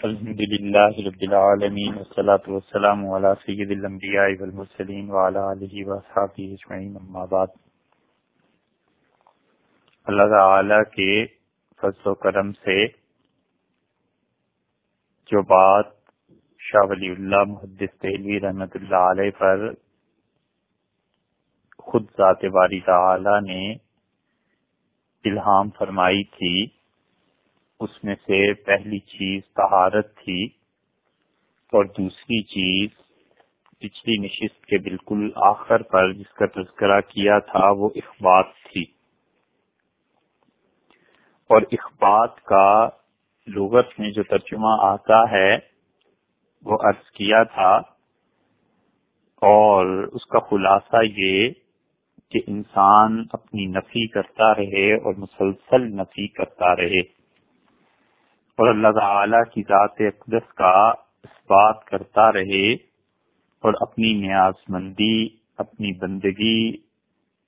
الحمد للہ رب العالمین والصلاة والسلام على سید الانبیاء والمرسلین وعلى آلہ وصحابہ اجمعین اما بعد. اللہ تعالی کے فضل و کرم سے جو بات شاہ ولی اللہ محدث تحلی رحمت اللہ علیہ پر خود ذات باری تعالی نے الہام فرمائی تھی اس میں سے پہلی چیز طہارت تھی اور دوسری چیز پچھلی نشست کے بالکل آخر پر جس کا تذکرہ کیا تھا وہ اخبات تھی۔ اور اخبات کا لغت میں جو ترجمہ آتا ہے وہ عرض کیا تھا اور اس کا خلاصہ یہ کہ انسان اپنی نفی کرتا رہے اور مسلسل نفی کرتا رہے۔ اور اللہ تعالی کی ذات اقدس کا اس بات کرتا رہے اور اپنی نیاز مندی اپنی بندگی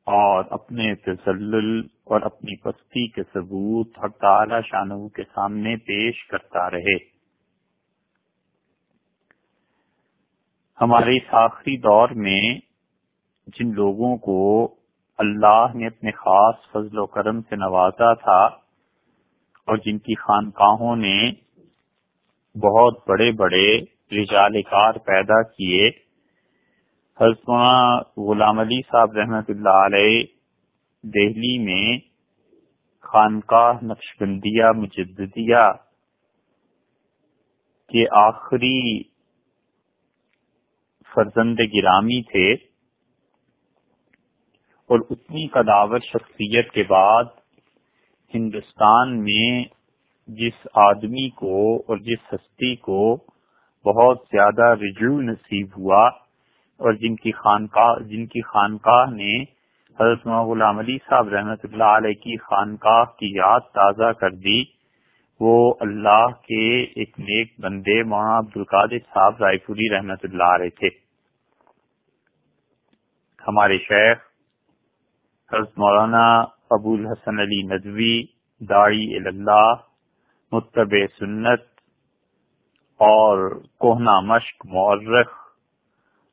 اور اپنے تزلل اور اپنی پستی کے ثبوت حق تعالی شانہ کے سامنے پیش کرتا رہے۔ ہمارے اس آخری دور میں جن لوگوں کو اللہ نے اپنے خاص فضل و کرم سے نوازا تھا اور جن کی خانقاہوں نے بہت بڑے بڑے رجال کار پیدا کیے، حضرت غلام علی صاحب رحمت اللہ علیہ دہلی میں خانقاہ نقش بندیہ مجددیہ کے آخری فرزند گرامی تھے اور اتنی قداور شخصیت کے بعد ہندوستان میں جس آدمی کو اور جس ہستی کو بہت زیادہ رجوع نصیب ہوا اور جن کی خانقاہ، جن کی خانقاہ نے حضرت غلام علی صاحب رحمت اللہ علیہ کی خانقاہ کی یاد تازہ کر دی، وہ اللہ کے ایک نیک بندے مولانا عبد القادر صاحب رائے پوری رحمت اللہ علیہ تھے۔ ہمارے شیخ حضرت مولانا ابو الحسن علی ندوی داڑی اللہ متب سنت اور کوہنا مشق مورخ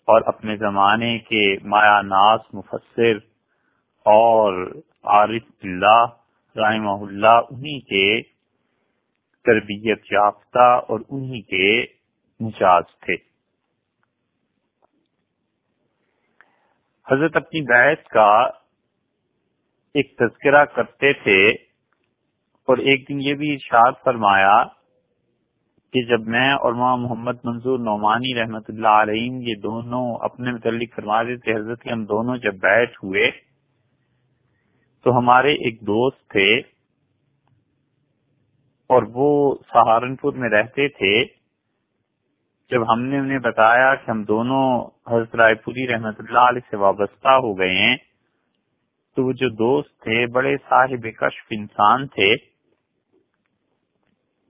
اور اپنے زمانے کے مایا ناس مفسر اور عارف اللہ رحمہ اللہ، انہی کے تربیت یافتہ اور انہی کے مجاز تھے۔ حضرت اپنی بیعت کا ایک تذکرہ کرتے تھے اور ایک دن یہ بھی ارشاد فرمایا کہ جب میں اور ماں محمد منظور نعمانی رحمت اللہ علیہ یہ دونوں اپنے متعلق فرما دیتے، حضرت ہم دونوں جب بیٹھ ہوئے تو ہمارے ایک دوست تھے اور وہ سہارنپور میں رہتے تھے۔ جب ہم نے انہیں بتایا کہ ہم دونوں حضرت رائے پوری رحمت اللہ علیہ سے وابستہ ہو گئے ہیں تو وہ جو دوست تھے، بڑے صاحب کشف انسان تھے،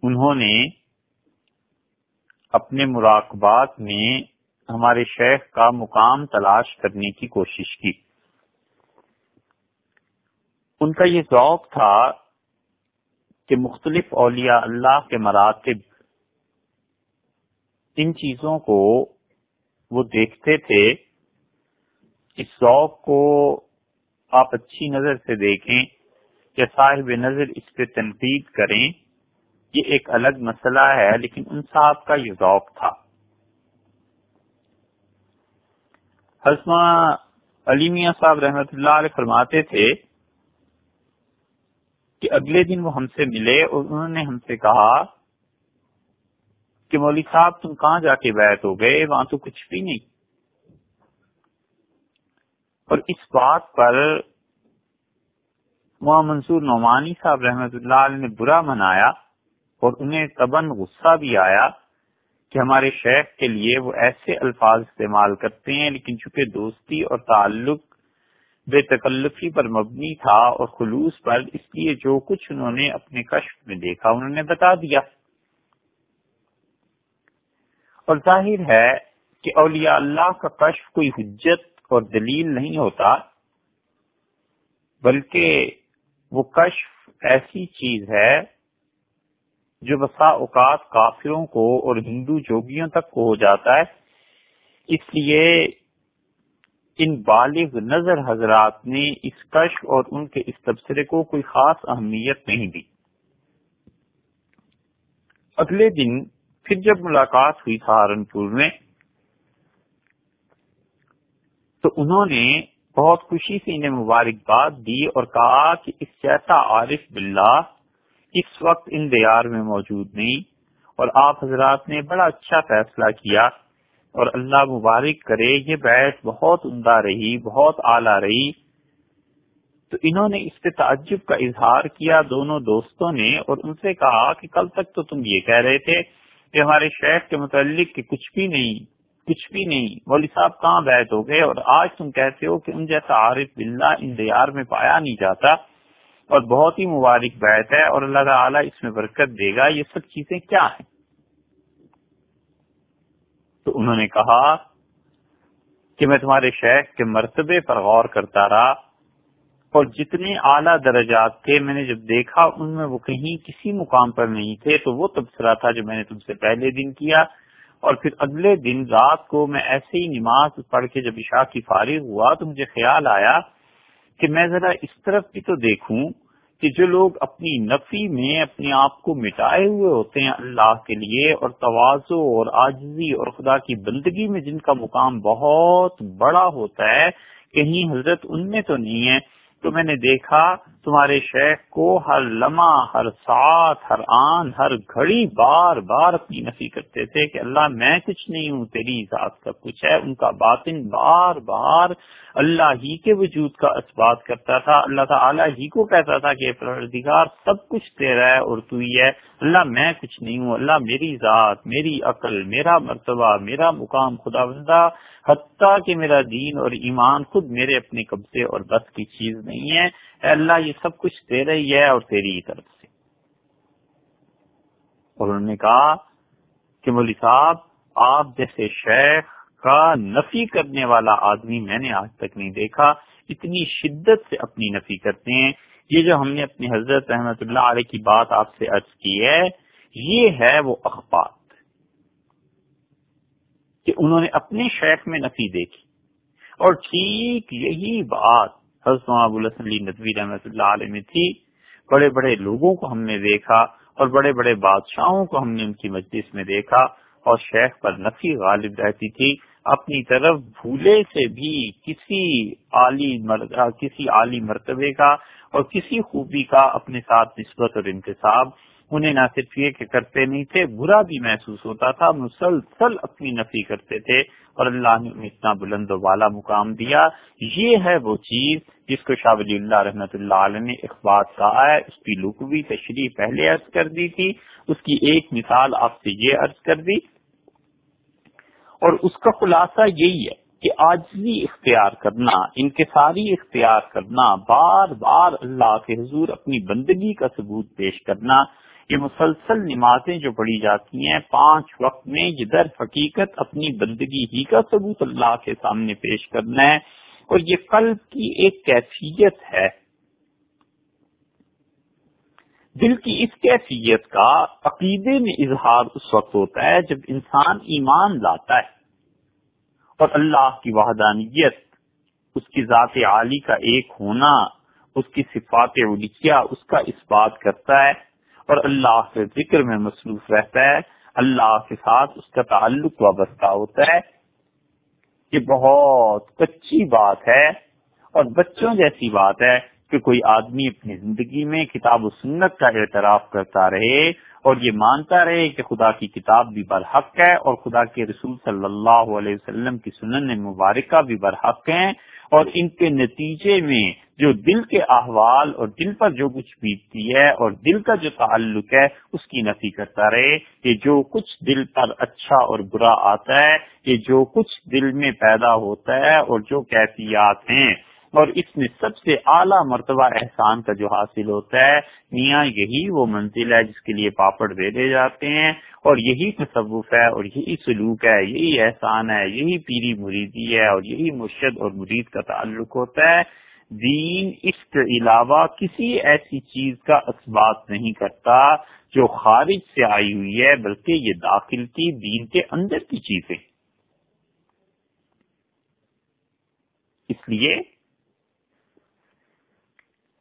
انہوں نے اپنے مراقبات میں ہمارے شیخ کا مقام تلاش کرنے کی کوشش کی۔ ان کا یہ ذوق تھا کہ مختلف اولیاء اللہ کے مراتب ان چیزوں کو وہ دیکھتے تھے، اس ذوق کو آپ اچھی نظر سے دیکھیں کہ صاحب نظر اس پہ تنقید کریں، یہ ایک الگ مسئلہ ہے، لیکن ان صاحب کا یہ ذوق تھا۔ حسما علی میاں صاحب رحمت اللہ علیہ فرماتے تھے کہ اگلے دن وہ ہم سے ملے اور انہوں نے ہم سے کہا کہ مولوی صاحب تم کہاں جا کے بیت ہو گئے؟ وہاں تو کچھ بھی نہیں۔ اور اس بات پر ماں منصور نعمانی صاحب رحمت اللہ علیہ نے برا منایا اور انہیں تبن غصہ بھی آیا کہ ہمارے شیخ کے لیے وہ ایسے الفاظ استعمال کرتے ہیں، لیکن چونکہ دوستی اور تعلق بے تکلفی پر مبنی تھا اور خلوص پر، اس لیے جو کچھ انہوں نے اپنے کشف میں دیکھا انہوں نے بتا دیا۔ اور ظاہر ہے کہ اولیاء اللہ کا کشف کوئی حجت اور دلیل نہیں ہوتا، بلکہ وہ کشف ایسی چیز ہے جو بسا اوقات کافروں کو اور ہندو جوگیوں تک کو ہو جاتا ہے۔ اس لیے ان بالغ نظر حضرات نے اس کشف اور ان کے اس تبصرے کو کوئی خاص اہمیت نہیں دی۔ اگلے دن پھر جب ملاقات ہوئی سہارنپور میں تو انہوں نے بہت خوشی سے انہیں مبارکباد دی اور کہا کہ اس جیسا عارف باللہ اس وقت ان دیار میں موجود نہیں اور آپ حضرات نے بڑا اچھا فیصلہ کیا اور اللہ مبارک کرے، یہ بیٹھ بہت عمدہ رہی، بہت اعلیٰ رہی۔ تو انہوں نے اس پہ تعجب کا اظہار کیا دونوں دوستوں نے اور ان سے کہا کہ کل تک تو تم یہ کہہ رہے تھے کہ ہمارے شیخ کے متعلق کہ کچھ بھی نہیں۔ کچھ بھی نہیں۔ مولوی صاحب کہاں بیت ہو گئے؟ اور آج تم کہتے ہو کہ ان جیسا عارف بلّہ ان دیار میں پایا نہیں جاتا۔ اور بہت ہی مبارک بیت ہے اور اللہ تعالیٰ اس میں برکت دے گا۔ یہ سب چیزیں کیا ہیں؟ تو انہوں نے کہا کہ میں تمہارے شیخ کے مرتبے پر غور کرتا رہا اور جتنے اعلیٰ درجات تھے، میں نے جب دیکھا ان میں وہ کہیں کسی مقام پر نہیں تھے، تو وہ تبصرہ تھا جو میں نے تم سے پہلے دن کیا۔ اور پھر اگلے دن رات کو میں ایسے ہی نماز پڑھ کے جب عشاء کی فارغ ہوا تو مجھے خیال آیا کہ میں ذرا اس طرف بھی تو دیکھوں کہ جو لوگ اپنی نفی میں اپنے آپ کو مٹائے ہوئے ہوتے ہیں اللہ کے لیے اور توازو اور آجزی اور خدا کی بندگی میں جن کا مقام بہت بڑا ہوتا ہے، کہیں حضرت ان میں تو نہیں ہے۔ تو میں نے دیکھا تمہارے شیخ کو ہر لمحہ، ہر ساتھ ہر آن، ہر گھڑی بار بار اپنی نفی کرتے تھے کہ اللہ میں کچھ نہیں ہوں، تیری ذات کا کچھ ہے، ان کا باطن بار بار اللہ ہی کے وجود کا اسبات کرتا تھا۔ اللہ تعالیٰ ہی کو کہتا تھا کہ پروردگار، سب کچھ تیرا ہے اور تو ہی ہے۔ اللہ، میں کچھ نہیں ہوں۔ اللہ میری ذات، میری عقل، میرا مرتبہ، میرا مقام خدا بندہ، حتیٰ کہ میرا دین اور ایمان خود میرے اپنے قبضے اور بس کی چیز نہیں ہے۔ اے اللہ، یہ سب کچھ تیرا ہی ہے اور تیری طرف سے۔ اور انہوں نے کہا کہ مولی صاحب، آپ جیسے شیخ کا نفی کرنے والا آدمی میں نے آج تک نہیں دیکھا۔ اتنی شدت سے اپنی نفی کرتے ہیں۔ یہ جو ہم نے اپنی حضرت احمد اللہ علیہ کی بات آپ سے عرض کی ہے، یہ ہے وہ اخبار کہ انہوں نے اپنے شیخ میں نفی دیکھی۔ اور ٹھیک یہی بات حضرت ابو الحسن ندوی رحمۃ اللہ علیہ میں تھی۔ بڑے بڑے لوگوں کو ہم نے دیکھا اور بڑے بڑے بادشاہوں کو ہم نے ان کی مجلس میں دیکھا۔ اور شیخ پر نفی غالب رہتی تھی۔ اپنی طرف بھولے سے بھی کسی عالی کسی عالی مرتبے کا اور کسی خوبی کا اپنے ساتھ نسبت اور انتصاب انہیں نہ صرف یہ کہ کرتے نہیں تھے، برا بھی محسوس ہوتا تھا، مسلسل اپنی نفی کرتے تھے اور اللہ نے انہیں اتنا بلند و بالا مقام دیا۔ یہ ہے وہ چیز جس کو شاہ ولی اللہ رحمۃ اللہ علیہ نے اخبار کہا ہے، اس کی لکوی تشریح پہلے عرض کر دی تھی، اس کی ایک مثال آپ سے یہ عرض کر دی اور اس کا خلاصہ یہی ہے کہ آجزی اختیار کرنا انکساری اختیار کرنا، بار بار اللہ کے حضور اپنی بندگی کا ثبوت پیش کرنا، یہ مسلسل نمازیں جو پڑھی جاتی ہیں، پانچ وقت میں یہ در حقیقت اپنی بندگی ہی کا ثبوت اللہ کے سامنے پیش کرنا ہے، اور یہ قلب کی ایک کیفیت ہے۔ دل کی اس کیفیت کا عقیدے میں اظہار اس وقت ہوتا ہے جب انسان ایمان لاتا ہے اور اللہ کی وحدانیت، اس کی ذات عالی کا ایک ہونا، اس کی صفات علیہ اس کا اس بات کرتا ہے اور اللہ کے ذکر میں مصروف رہتا ہے۔ اللہ کے ساتھ اس کا تعلق وابستہ ہوتا ہے۔ یہ بہت کچی بات ہے اور بچوں جیسی بات ہے۔ کہ کوئی آدمی اپنی زندگی میں کتاب و سنت کا اعتراف کرتا رہے اور یہ مانتا رہے کہ خدا کی کتاب بھی برحق ہے اور خدا کے رسول صلی اللہ علیہ وسلم کی سنن مبارکہ بھی برحق ہیں اور ان کے نتیجے میں جو دل کے احوال اور دل پر جو کچھ بیتتی ہے اور دل کا جو تعلق ہے، اس کی نفی کرتا رہے۔ کہ جو کچھ دل پر اچھا اور برا آتا ہے، یہ جو کچھ دل میں پیدا ہوتا ہے اور جو کیفیات ہیں اور اس میں سب سے اعلیٰ مرتبہ احسان کا جو حاصل ہوتا ہے، میاں، یہی وہ منزل ہے جس کے لیے پاپڑ دے جاتے ہیں۔ اور یہی تصوف ہے، اور یہی سلوک ہے، یہی احسان ہے، یہی پیری مریدی ہے، اور یہی مرشد اور مرید کا تعلق ہوتا ہے۔ دین اس کے علاوہ کسی ایسی چیز کا اسبات نہیں کرتا جو خارج سے آئی ہوئی ہے، بلکہ یہ داخل کی دین کے اندر کی چیزیں۔ اس لیے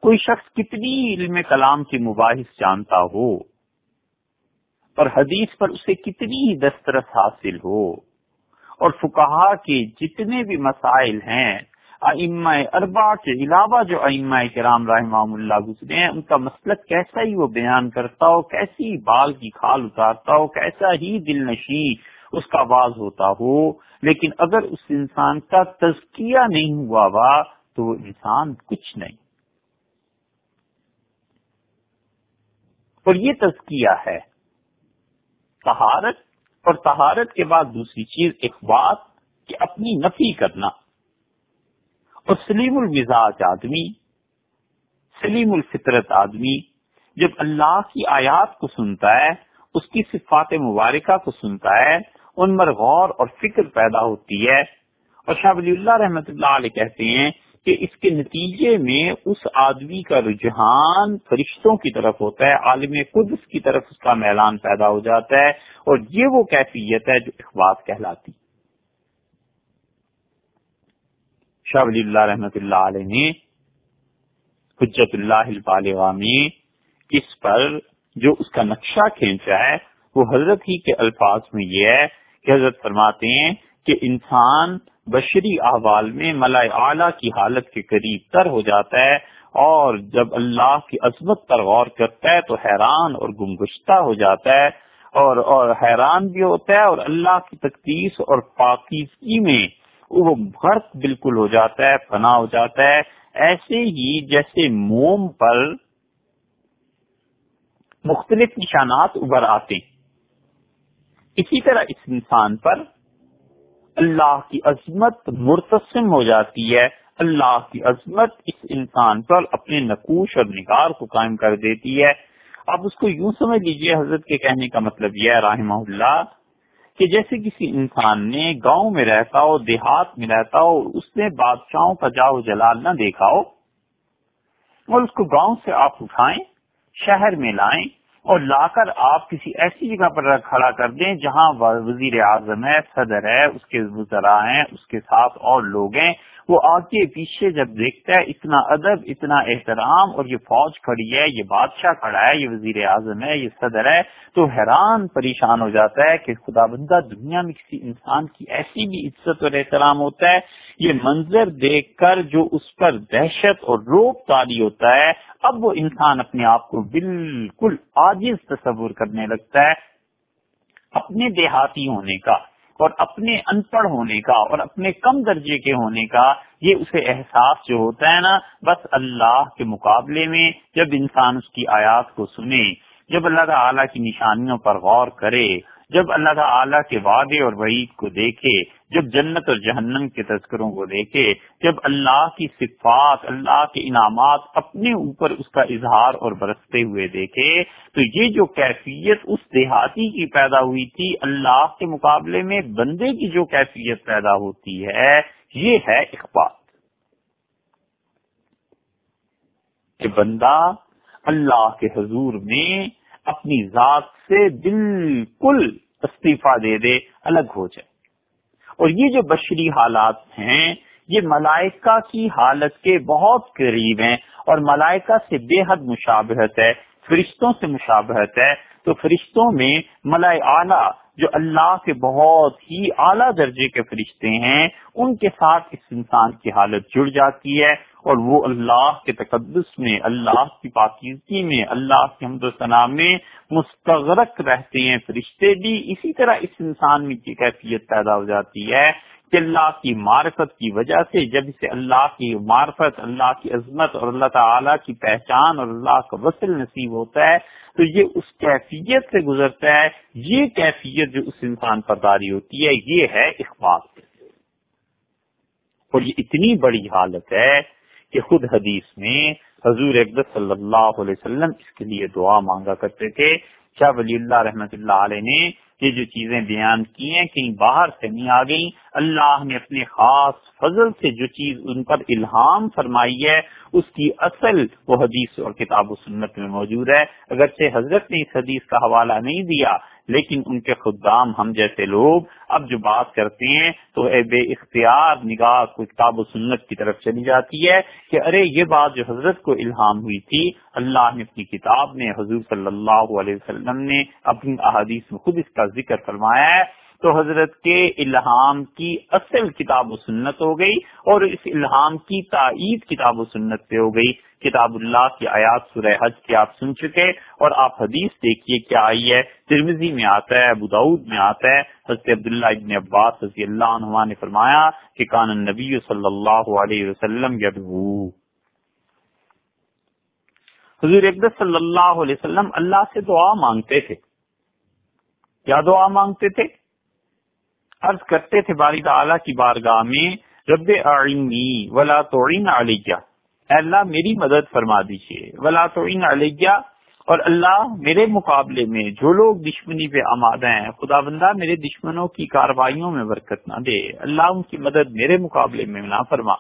کوئی شخص کتنی علم کلام کے مباحث جانتا ہو، اور حدیث پر اسے کتنی دسترس حاصل ہو، اور فکہ کے جتنے بھی مسائل ہیں، ائمہ اربا کے علاوہ جو ائمہ کرام رحمہ اللہ گزرے ہیں، ان کا مسلک کیسا ہی وہ بیان کرتا ہو، کیسی بال کی کھال اتارتا ہو، کیسا ہی دل نشی اس کا آواز ہوتا ہو، لیکن اگر اس انسان کا تزکیہ نہیں ہوا ہوا تو وہ انسان کچھ نہیں۔ اور یہ تزکیہ ہے۔ تہارت اور تہارت کے بعد دوسری چیز ایک بات کہ اپنی نفی کرنا۔ اور سلیم المزاج آدمی، سلیم الفطرت آدمی جب اللہ کی آیات کو سنتا ہے، اس کی صفات مبارکہ کو سنتا ہے، ان پر غور اور فکر پیدا ہوتی ہے۔ اور شاہ ولی اللہ رحمت اللہ علیہ کہتے ہیں کہ اس کے نتیجے میں اس آدمی کا رجحان فرشتوں کی طرف ہوتا ہے، عالم قدس کی طرف اس کا میلان پیدا ہو جاتا ہے اور یہ وہ کیفیت ہے جو اخبات کہلاتی۔ شاہ ولی اللہ رحمت اللہ علیہ نے حجت اللہ میں اس پر جو اس کا نقشہ کھینچا ہے، وہ حضرت ہی کے الفاظ میں یہ ہے کہ حضرت فرماتے ہیں کہ انسان بشری احوال میں ملا اعلیٰ کی حالت کے قریب تر ہو جاتا ہے اور جب اللہ کی عظمت پر غور کرتا ہے تو حیران اور گمگشتہ ہو جاتا ہے اور اور حیران بھی ہوتا ہے اور اللہ کی تقدیس اور پاکیزگی میں وہ غرق بالکل ہو جاتا ہے فنا ہو جاتا ہے۔ ایسے ہی جیسے موم پر مختلف نشانات ابھر آتے ہیں۔ اسی طرح اس انسان پر اللہ کی عظمت مرتسم ہو جاتی ہے۔ اللہ کی عظمت اس انسان پر اپنے نقوش اور نگار کو قائم کر دیتی ہے۔ آپ اس کو یوں سمجھ لیجیے حضرت کے کہنے کا مطلب یہ ہے، رحمہ اللہ، کہ جیسے کسی انسان نے گاؤں میں رہتا ہو، دیہات میں رہتا ہو، اس نے بادشاہوں کا جاؤ جلال نہ دیکھا ہو، اور اس کو گاؤں سے آپ اٹھائیں، شہر میں لائیں اور لا کر آپ کسی ایسی جگہ پر کھڑا کر دیں جہاں وزیر اعظم ہے، صدر ہے، اس کے وزراء ہیں، اس کے ساتھ اور لوگ ہیں۔ وہ آگے پیچھے جب دیکھتا ہے، اتنا ادب، اتنا احترام اور یہ فوج کھڑی ہے، یہ بادشاہ کھڑا ہے، یہ وزیر اعظم ہے، یہ صدر ہے، تو حیران پریشان ہو جاتا ہے کہ خدا بندہ دنیا میں کسی انسان کی ایسی بھی عزت اور احترام ہوتا ہے۔ یہ منظر دیکھ کر جو اس پر دہشت اور روپ تاری ہوتا ہے اب وہ انسان اپنے آپ کو بالکل عاجز تصور کرنے لگتا ہے، اپنے دیہاتی ہونے کا اور اپنے ان پڑھ ہونے کا اور اپنے کم درجے کے ہونے کا، یہ اسے احساس جو ہوتا ہے نا، بس اللہ کے مقابلے میں جب انسان اس کی آیات کو سنے، جب اللہ تعالیٰ کی نشانیوں پر غور کرے جب اللہ تعالیٰ کے وعدے اور وعید کو دیکھے، جب جنت اور جہنم کے تذکروں کو دیکھے، جب اللہ کی صفات، اللہ کے انعامات اپنے اوپر اس کا اظہار اور برستے ہوئے دیکھے، تو یہ جو کیفیت اس دیہاتی کی پیدا ہوئی تھی، اللہ کے مقابلے میں بندے کی جو کیفیت پیدا ہوتی ہے، یہ ہے اخبار۔ کہ بندہ اللہ کے حضور میں اپنی ذات سے بالکل استعفی دے دے، الگ ہو جائے۔ اور یہ جو بشری حالات ہیں، یہ ملائکہ کی حالت کے بہت قریب ہیں۔ اور ملائکہ سے بے حد مشابہت ہے، فرشتوں سے مشابہت ہے۔ تو فرشتوں میں ملائے اعلیٰ جو اللہ کے بہت ہی اعلیٰ درجے کے فرشتے ہیں، ان کے ساتھ اس انسان کی حالت جڑ جاتی ہے اور وہ اللہ کے تقدس میں، اللہ کی پاکیزگی میں، اللہ کے حمد و میں مستغرق رہتے ہیں۔ فرشتے بھی اسی طرح اس انسان میں کی کیفیت پیدا ہو جاتی ہے کہ اللہ کی معرفت کی وجہ سے جب اسے اللہ کی معرفت، اللہ کی عظمت اور اللہ تعالی کی پہچان اور اللہ کا وصل نصیب ہوتا ہے، تو یہ اس کیفیت سے گزرتا ہے، یہ کیفیت جو اس انسان پر داری ہوتی ہے، یہ ہے اخبار۔ اور یہ اتنی بڑی حالت ہے کہ خود حدیث میں حضور اقدس صلی اللہ علیہ وسلم اس کے لیے دعا مانگا کرتے تھے۔ شاہ ولی اللہ رحمت اللہ علیہ نے یہ جو چیزیں بیان کی ہیں، کہیں باہر سے نہیں آ گئی اللہ نے اپنے خاص فضل سے جو چیز ان پر الہام فرمائی ہے، اس کی اصل وہ حدیث اور کتاب و سنت میں موجود ہے۔ اگرچہ حضرت نے اس حدیث کا حوالہ نہیں دیا لیکن ان کے خدام ہم جیسے لوگ اب جو بات کرتے ہیں تو اے بے اختیار نگاہ کو کتاب و سنت کی طرف چلی جاتی ہے کہ ارے یہ بات جو حضرت کو الہام ہوئی تھی، اللہ نے اپنی کتاب میں حضور صلی اللہ علیہ وسلم نے اپنی احادیث میں خود اس کا ذکر فرمایا ہے۔ تو حضرت کے الہام کی اصل کتاب و سنت ہو گئی اور اس الہام کی تائید کتاب و سنت سے ہو گئی۔ کتاب اللہ کی آیات سورہ حج کی آپ سن چکے اور آپ حدیث دیکھیے کیا آئی ہے۔ ترمزی میں آتا ہے ابوداود میں آتا ہے۔ حضرت عبداللہ ابن عباس رضی اللہ عنہ نے فرمایا کہ کان نبی صلی اللہ علیہ وسلم یدعو۔ حضور اقدس صلی اللہ علیہ وسلم اللہ سے دعا مانگتے تھے۔ کیا دعا مانگتے تھے؟ عرض کرتے تھے باری تعالیٰ کی بارگاہ میں، رب اعنی ولا توعین علیہ۔ اللہ، میری مدد فرما دیجیے ولا توعین علیہ۔ اور اللہ، میرے مقابلے میں جو لوگ دشمنی پہ آماد ہیں خدا بندہ میرے دشمنوں کی کاروائیوں میں برکت نہ دے۔ اللہ، ان کی مدد میرے مقابلے میں نہ فرما۔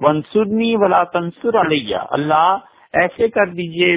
ونسرنی ولا تنسر علیہ۔ اللہ، ایسے کر دیجیے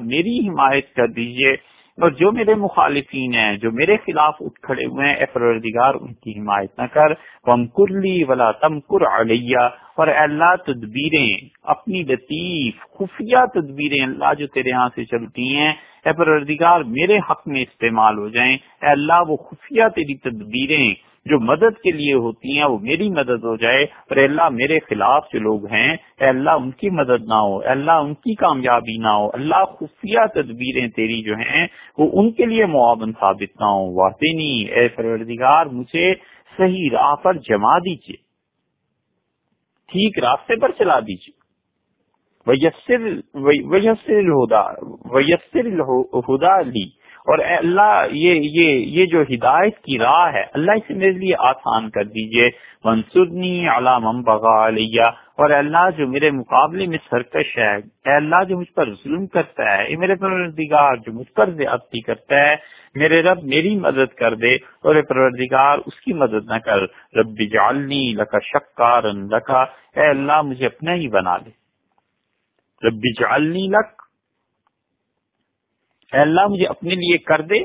میری حمایت کر دیجیے۔ اور جو میرے مخالفین ہیں، جو میرے خلاف اٹھ کھڑے ہوئے ہیں، اے پروردگار، ان کی حمایت نہ کر۔ وم لی ولا تمکر علیہ اور اللہ، تدبیریں، اپنی لطیف، خفیہ تدبیریں اللہ جو تیرے ہاں سے چلتی ہیں۔ اے پروردگار، میرے حق میں استعمال ہو جائیں۔ اے اللہ، وہ خفیہ تیری تدبیریں جو مدد کے لیے ہوتی ہیں، وہ میری مدد ہو جائے۔ اور اللہ، میرے خلاف جو لوگ ہیں، اے اللہ، ان کی مدد نہ ہو۔ اے اللہ، ان کی کامیابی نہ ہو۔ اللہ، خفیہ تدبیریں تیری جو ہیں، وہ ان کے لیے معاون ثابت نہ ہو واقعی نہیں۔ اے پروردگار، مجھے صحیح راہ پر جما دیجیے۔ ٹھیک راستے پر چلا دیجیے۔ ویسر ویسر ویسر لی۔ اور اے اللہ یہ یہ یہ جو ہدایت کی راہ ہے، اللہ اسے میرے لیے آسان کر دیجیے۔ منصورنی علام بغا علیہ اور اللہ جو میرے مقابلے میں سرکش ہے، اے اللہ جو مجھ پر ظلم کرتا ہے، اے میرے پروردگار جو مجھ پر زیادتی کرتا ہے، میرے رب میری مدد کر دے۔ اور پروردگار، اس کی مدد نہ کر۔ رب جالنی لکا شکار لکا۔ اے اللہ مجھے اپنا ہی بنا لے رب جالنی لک اے اللہ مجھے اپنے لیے کر دے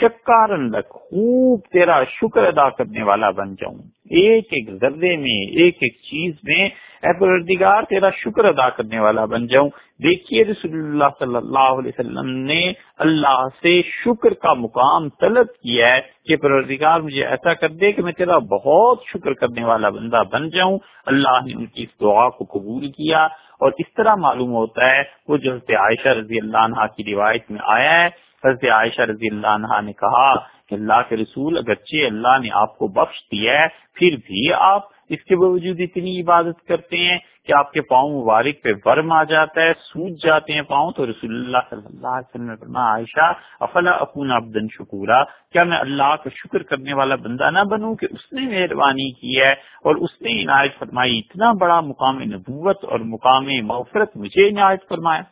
شکار لک، خوب تیرا شکر ادا کرنے والا بن جاؤں۔ ایک ایک ذرے میں، ایک ایک چیز میں، اے پروردگار، تیرا شکر ادا کرنے والا بن جاؤں۔ دیکھیے رسول اللہ صلی اللہ علیہ وسلم نے اللہ سے شکر کا مقام طلب کیا ہے کہ پروردگار مجھے ایسا کر دے کہ میں تیرا بہت شکر کرنے والا بندہ بن جاؤں۔ اللہ نے ان کی اس دعا کو قبول کیا۔ اور اس طرح معلوم ہوتا ہے وہ جو حضرت عائشہ رضی اللہ عنہ کی روایت میں آیا ہے، حضرت عائشہ رضی اللہ عنہ نے کہا کہ اللہ کے رسول اگرچہ اللہ نے آپ کو بخش دیا ہے، پھر بھی آپ اس کے باوجود اتنی عبادت کرتے ہیں کہ آپ کے پاؤں مبارک پہ ورم آ جاتا ہے، سوج جاتے ہیں پاؤں۔ تو رسول اللہ صلی اللہ علیہ وسلم نے عائشہ، افلا اپنا ابدن شکورا؟ کیا میں اللہ کا شکر کرنے والا بندہ نہ بنوں کہ اس نے مہربانی کی ہے؟ اور اس نے عنایت فرمائی، اتنا بڑا مقام نبوت اور مقام مغفرت مجھے عنایت فرمایا۔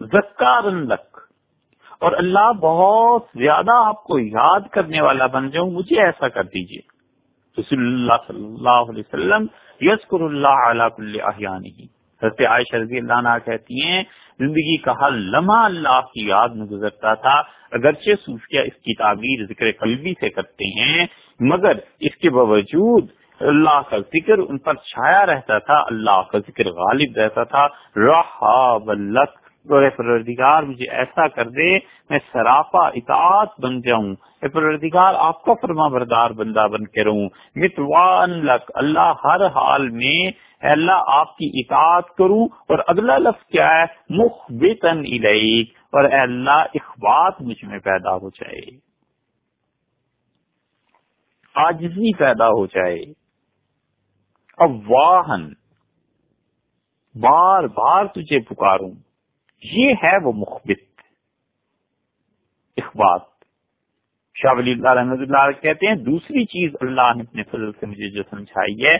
زکار لک۔ اور اللہ بہت زیادہ آپ کو یاد کرنے والا بن جاؤں، مجھے ایسا کر دیجیے رسول اللہ صلی اللہ علیہ وسلم یسکر اللہ علیہ کل احیانی حضرت عائشہ رضی اللہ عنہ کہتی ہیں، زندگی کا ہر لمحہ اللہ کی یاد میں گزرتا تھا، اگرچہ صوفیہ اس کی تعبیر ذکر قلبی سے کرتے ہیں، مگر اس کے باوجود اللہ کا ذکر ان پر چھایا رہتا تھا، اللہ کا ذکر غالب رہتا تھا۔ رہا ولک اے پروردگار، مجھے ایسا کر دے، میں سراپا اطاعت بن جاؤں۔ اے پروردگار، آپ کا فرما بردار بندہ بن کے رہوں۔ متوان لک، اللہ ہر حال میں، اے اللہ، آپ کی اطاعت کروں۔ اور اگلا لفظ کیا ہے؟ مخ بےتن اور اے اللہ، اخبات مجھ میں پیدا ہو جائے۔ آجزی پیدا ہو جائے۔ اب واہن بار بار تجھے پکاروں۔ یہ ہے وہ مخبت اخبار شاہ ولی اللہ رحمد اللہ کہتے ہیں، دوسری چیز اللہ نے اپنے فضل سے مجھے جو سمجھائی ہے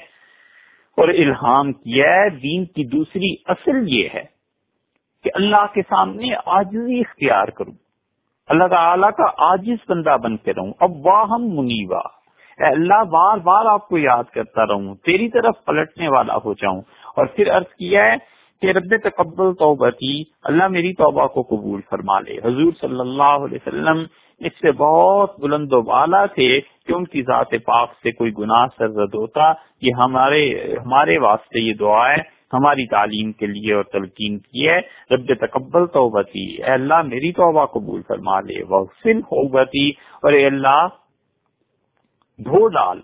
اور الہام کیا ہے، دین کی دوسری اصل یہ ہے کہ اللہ کے سامنے آجزی اختیار کروں۔ اللہ تعالیٰ کا آجز بندہ بن کے رہوں۔ اب واہم منیوا اے اللہ، بار بار آپ کو یاد کرتا رہوں۔ تیری طرف پلٹنے والا ہو جاؤں۔ اور پھر عرض کیا ہے کہ رب تقبل توبتی اللہ میری توبہ کو قبول فرما لے۔ حضور صلی اللہ علیہ وسلم اس سے بہت بلند و بالا تھے کہ ان کی ذات پاک سے کوئی گناہ سرزد ہوتا۔ یہ ہمارے ہمارے واسطے یہ دعا ہے، ہماری تعلیم کے لیے اور تلقین کی ہے۔ رب تقبل توبتی اے اللہ میری توبہ قبول فرما لے۔ وہ ہوگتی اور اے اللہ دھو ڈال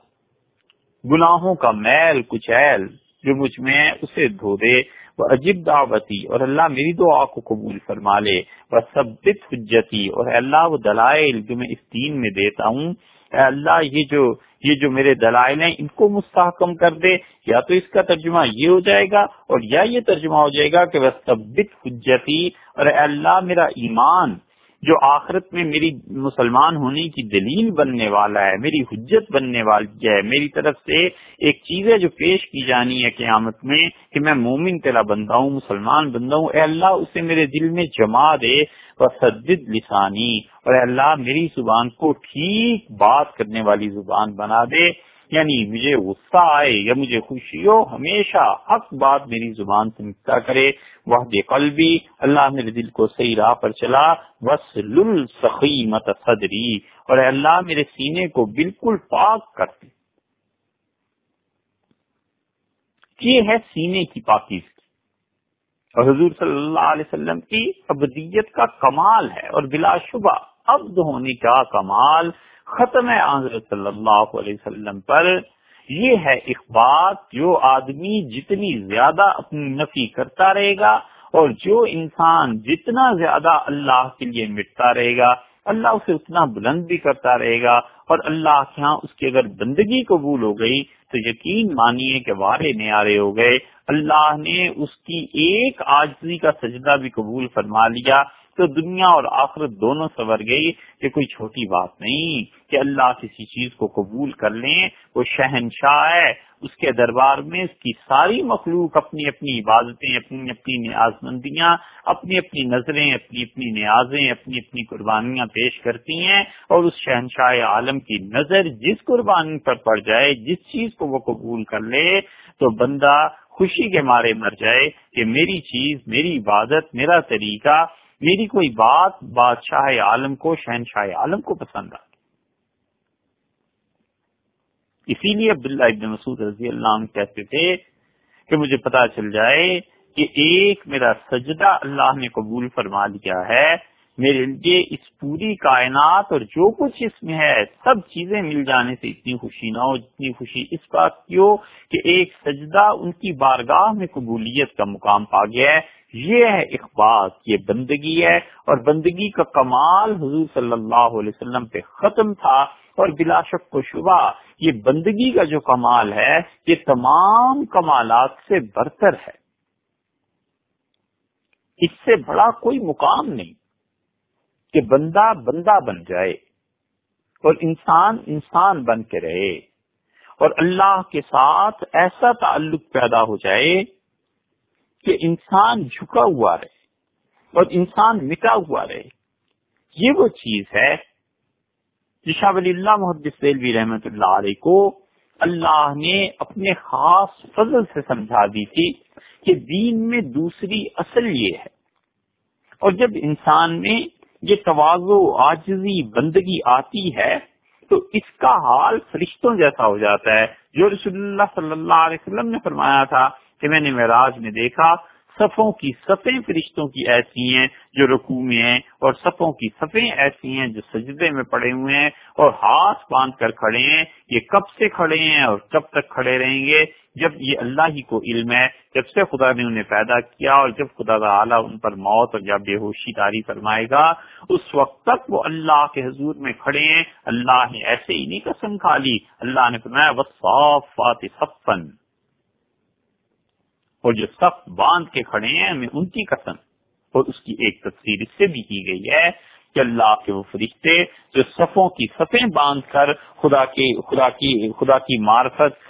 گناہوں کا میل کچیل جو مجھ میں اسے دھو دے۔ وہ عجیب دعوتی اور اللہ میری دعا کو قبول فرما لے وہ سب حجتی، اور اللہ وہ دلائل جو میں اس دین میں دیتا ہوں۔ اے اللہ، یہ جو یہ جو میرے دلائل ہیں، ان کو مستحکم کر دے۔ یا تو اس کا ترجمہ یہ ہو جائے گا، اور یا یہ ترجمہ ہو جائے گا کہ وہ سب حجتی، اور اے اللہ میرا ایمان جو آخرت میں میری مسلمان ہونے کی دلیل بننے والا ہے، میری حجت بننے والی ہے، میری طرف سے ایک چیز ہے جو پیش کی جانی ہے قیامت میں کہ میں مومن تیرا بندہ ہوں، مسلمان بندہ ہوں، اے اللہ اسے میرے دل میں جما دے سجد لسانی اور اے اللہ میری زبان کو ٹھیک بات کرنے والی زبان بنا دے۔ یعنی مجھے غصہ آئے یا مجھے خوشی ہو، ہمیشہ حق بات میری زبان سے نکتا کرے وہ قلبی، اللہ میرے دل کو صحیح راہ پر چلا بس مت صدری اور اللہ میرے سینے کو بالکل پاک کر دے۔ یہ ہے سینے کی پاکیز اور حضور صلی اللہ علیہ وسلم کی ابدیت کا کمال ہے اور بلا شبہ، عبد ہونے کا کمال۔ ختم حضرت صلی اللہ علیہ وسلم پر۔ یہ ہے اخبار جو آدمی جتنی زیادہ اپنی نفی کرتا رہے گا اور جو انسان جتنا زیادہ اللہ کے لیے مٹتا رہے گا، اللہ اسے اتنا بلند بھی کرتا رہے گا۔ اور اللہ کے ہاں اس کی اگر بندگی قبول ہو گئی تو یقین مانیے کہ وارے نیارے ہو گئے۔ اللہ نے اس کی ایک آجزی کا سجدہ بھی قبول فرما لیا۔ تو دنیا اور آخرت دونوں سور گئی کہ کوئی چھوٹی بات نہیں کہ اللہ کسی چیز کو قبول کر لیں، وہ شہنشاہ ہے، اس کے دربار میں اس کی ساری مخلوق اپنی اپنی عبادتیں، اپنی اپنی نیاز مندیاں اپنی اپنی نظریں، اپنی اپنی نیازیں، اپنی اپنی قربانیاں پیش کرتی ہیں اور اس شہنشاہ عالم کی نظر جس قربانی پر پڑ جائے، جس چیز کو وہ قبول کر لے، تو بندہ خوشی کے مارے مر جائے کہ میری چیز، میری عبادت، میرا طریقہ میری کوئی بات بادشاہ عالم کو، شہنشاہ عالم کو پسند آ اسی لیے عبداللہ ابن مسعود رضی اللہ عنہ کہتے تھے کہ مجھے پتا چل جائے کہ ایک میرا سجدہ اللہ نے قبول فرما لیا ہے۔ میرے لیے اس پوری کائنات اور جو کچھ اس میں ہے، سب چیزیں مل جانے سے اتنی خوشی نہ ہو جتنی خوشی۔ اس بات کی ہو کہ ایک سجدہ ان کی بارگاہ میں قبولیت کا مقام پا گیا ہے۔ یہ ہے اخبار یہ بندگی ہے، اور بندگی کا کمال حضور صلی اللہ علیہ وسلم پہ ختم تھا اور بلا شک و شبہ یہ بندگی کا جو کمال ہے، یہ تمام کمالات سے برتر ہے۔ اس سے بڑا کوئی مقام نہیں کہ بندہ بندہ بن جائے اور انسان انسان بن کے رہے اور اللہ کے ساتھ ایسا تعلق پیدا ہو جائے کہ انسان جھکا ہوا رہے اور انسان مٹا ہوا رہے۔ یہ وہ چیز ہے جشا ولی اللہ محدث رحمت اللہ علیہ کو اللہ نے اپنے خاص فضل سے سمجھا دی تھی کہ دین میں دوسری اصل یہ ہے۔ اور جب انسان میں یہ توازو آجزی بندگی آتی ہے تو اس کا حال فرشتوں جیسا ہو جاتا ہے۔ جو رسول اللہ صلی اللہ علیہ وسلم نے فرمایا تھا کہ میں نے معراج میں دیکھا، صفوں کی صفیں فرشتوں کی ایسی ہیں جو رکوع میں ہیں، اور صفوں کی صفیں ایسی ہیں جو سجدے میں پڑے ہوئے ہیں، اور ہاتھ باندھ کر کھڑے ہیں۔ یہ کب سے کھڑے ہیں اور کب تک کھڑے رہیں گے؟ جب یہ اللہ ہی کو علم ہے، جب سے خدا نے انہیں پیدا کیا، اور جب خدا تعالیٰ ان پر موت اور جب بے ہوشی تاری فرمائے گا، اس وقت تک وہ اللہ کے حضور میں کھڑے ہیں۔ اللہ نے ایسے ہی نہیں قسم کھا لی۔ اللہ نے فرمایا بس صاف صفن اور جو سب باندھ کے کھڑے ہیں ہمیں ان کی قسم۔ اور اس کی ایک تصویر اس سے بھی کی گئی ہے کہ اللہ کے وہ فرشتے جو صفوں کی صفیں باندھ کر خدا کے، خدا کی خدا کی معرفت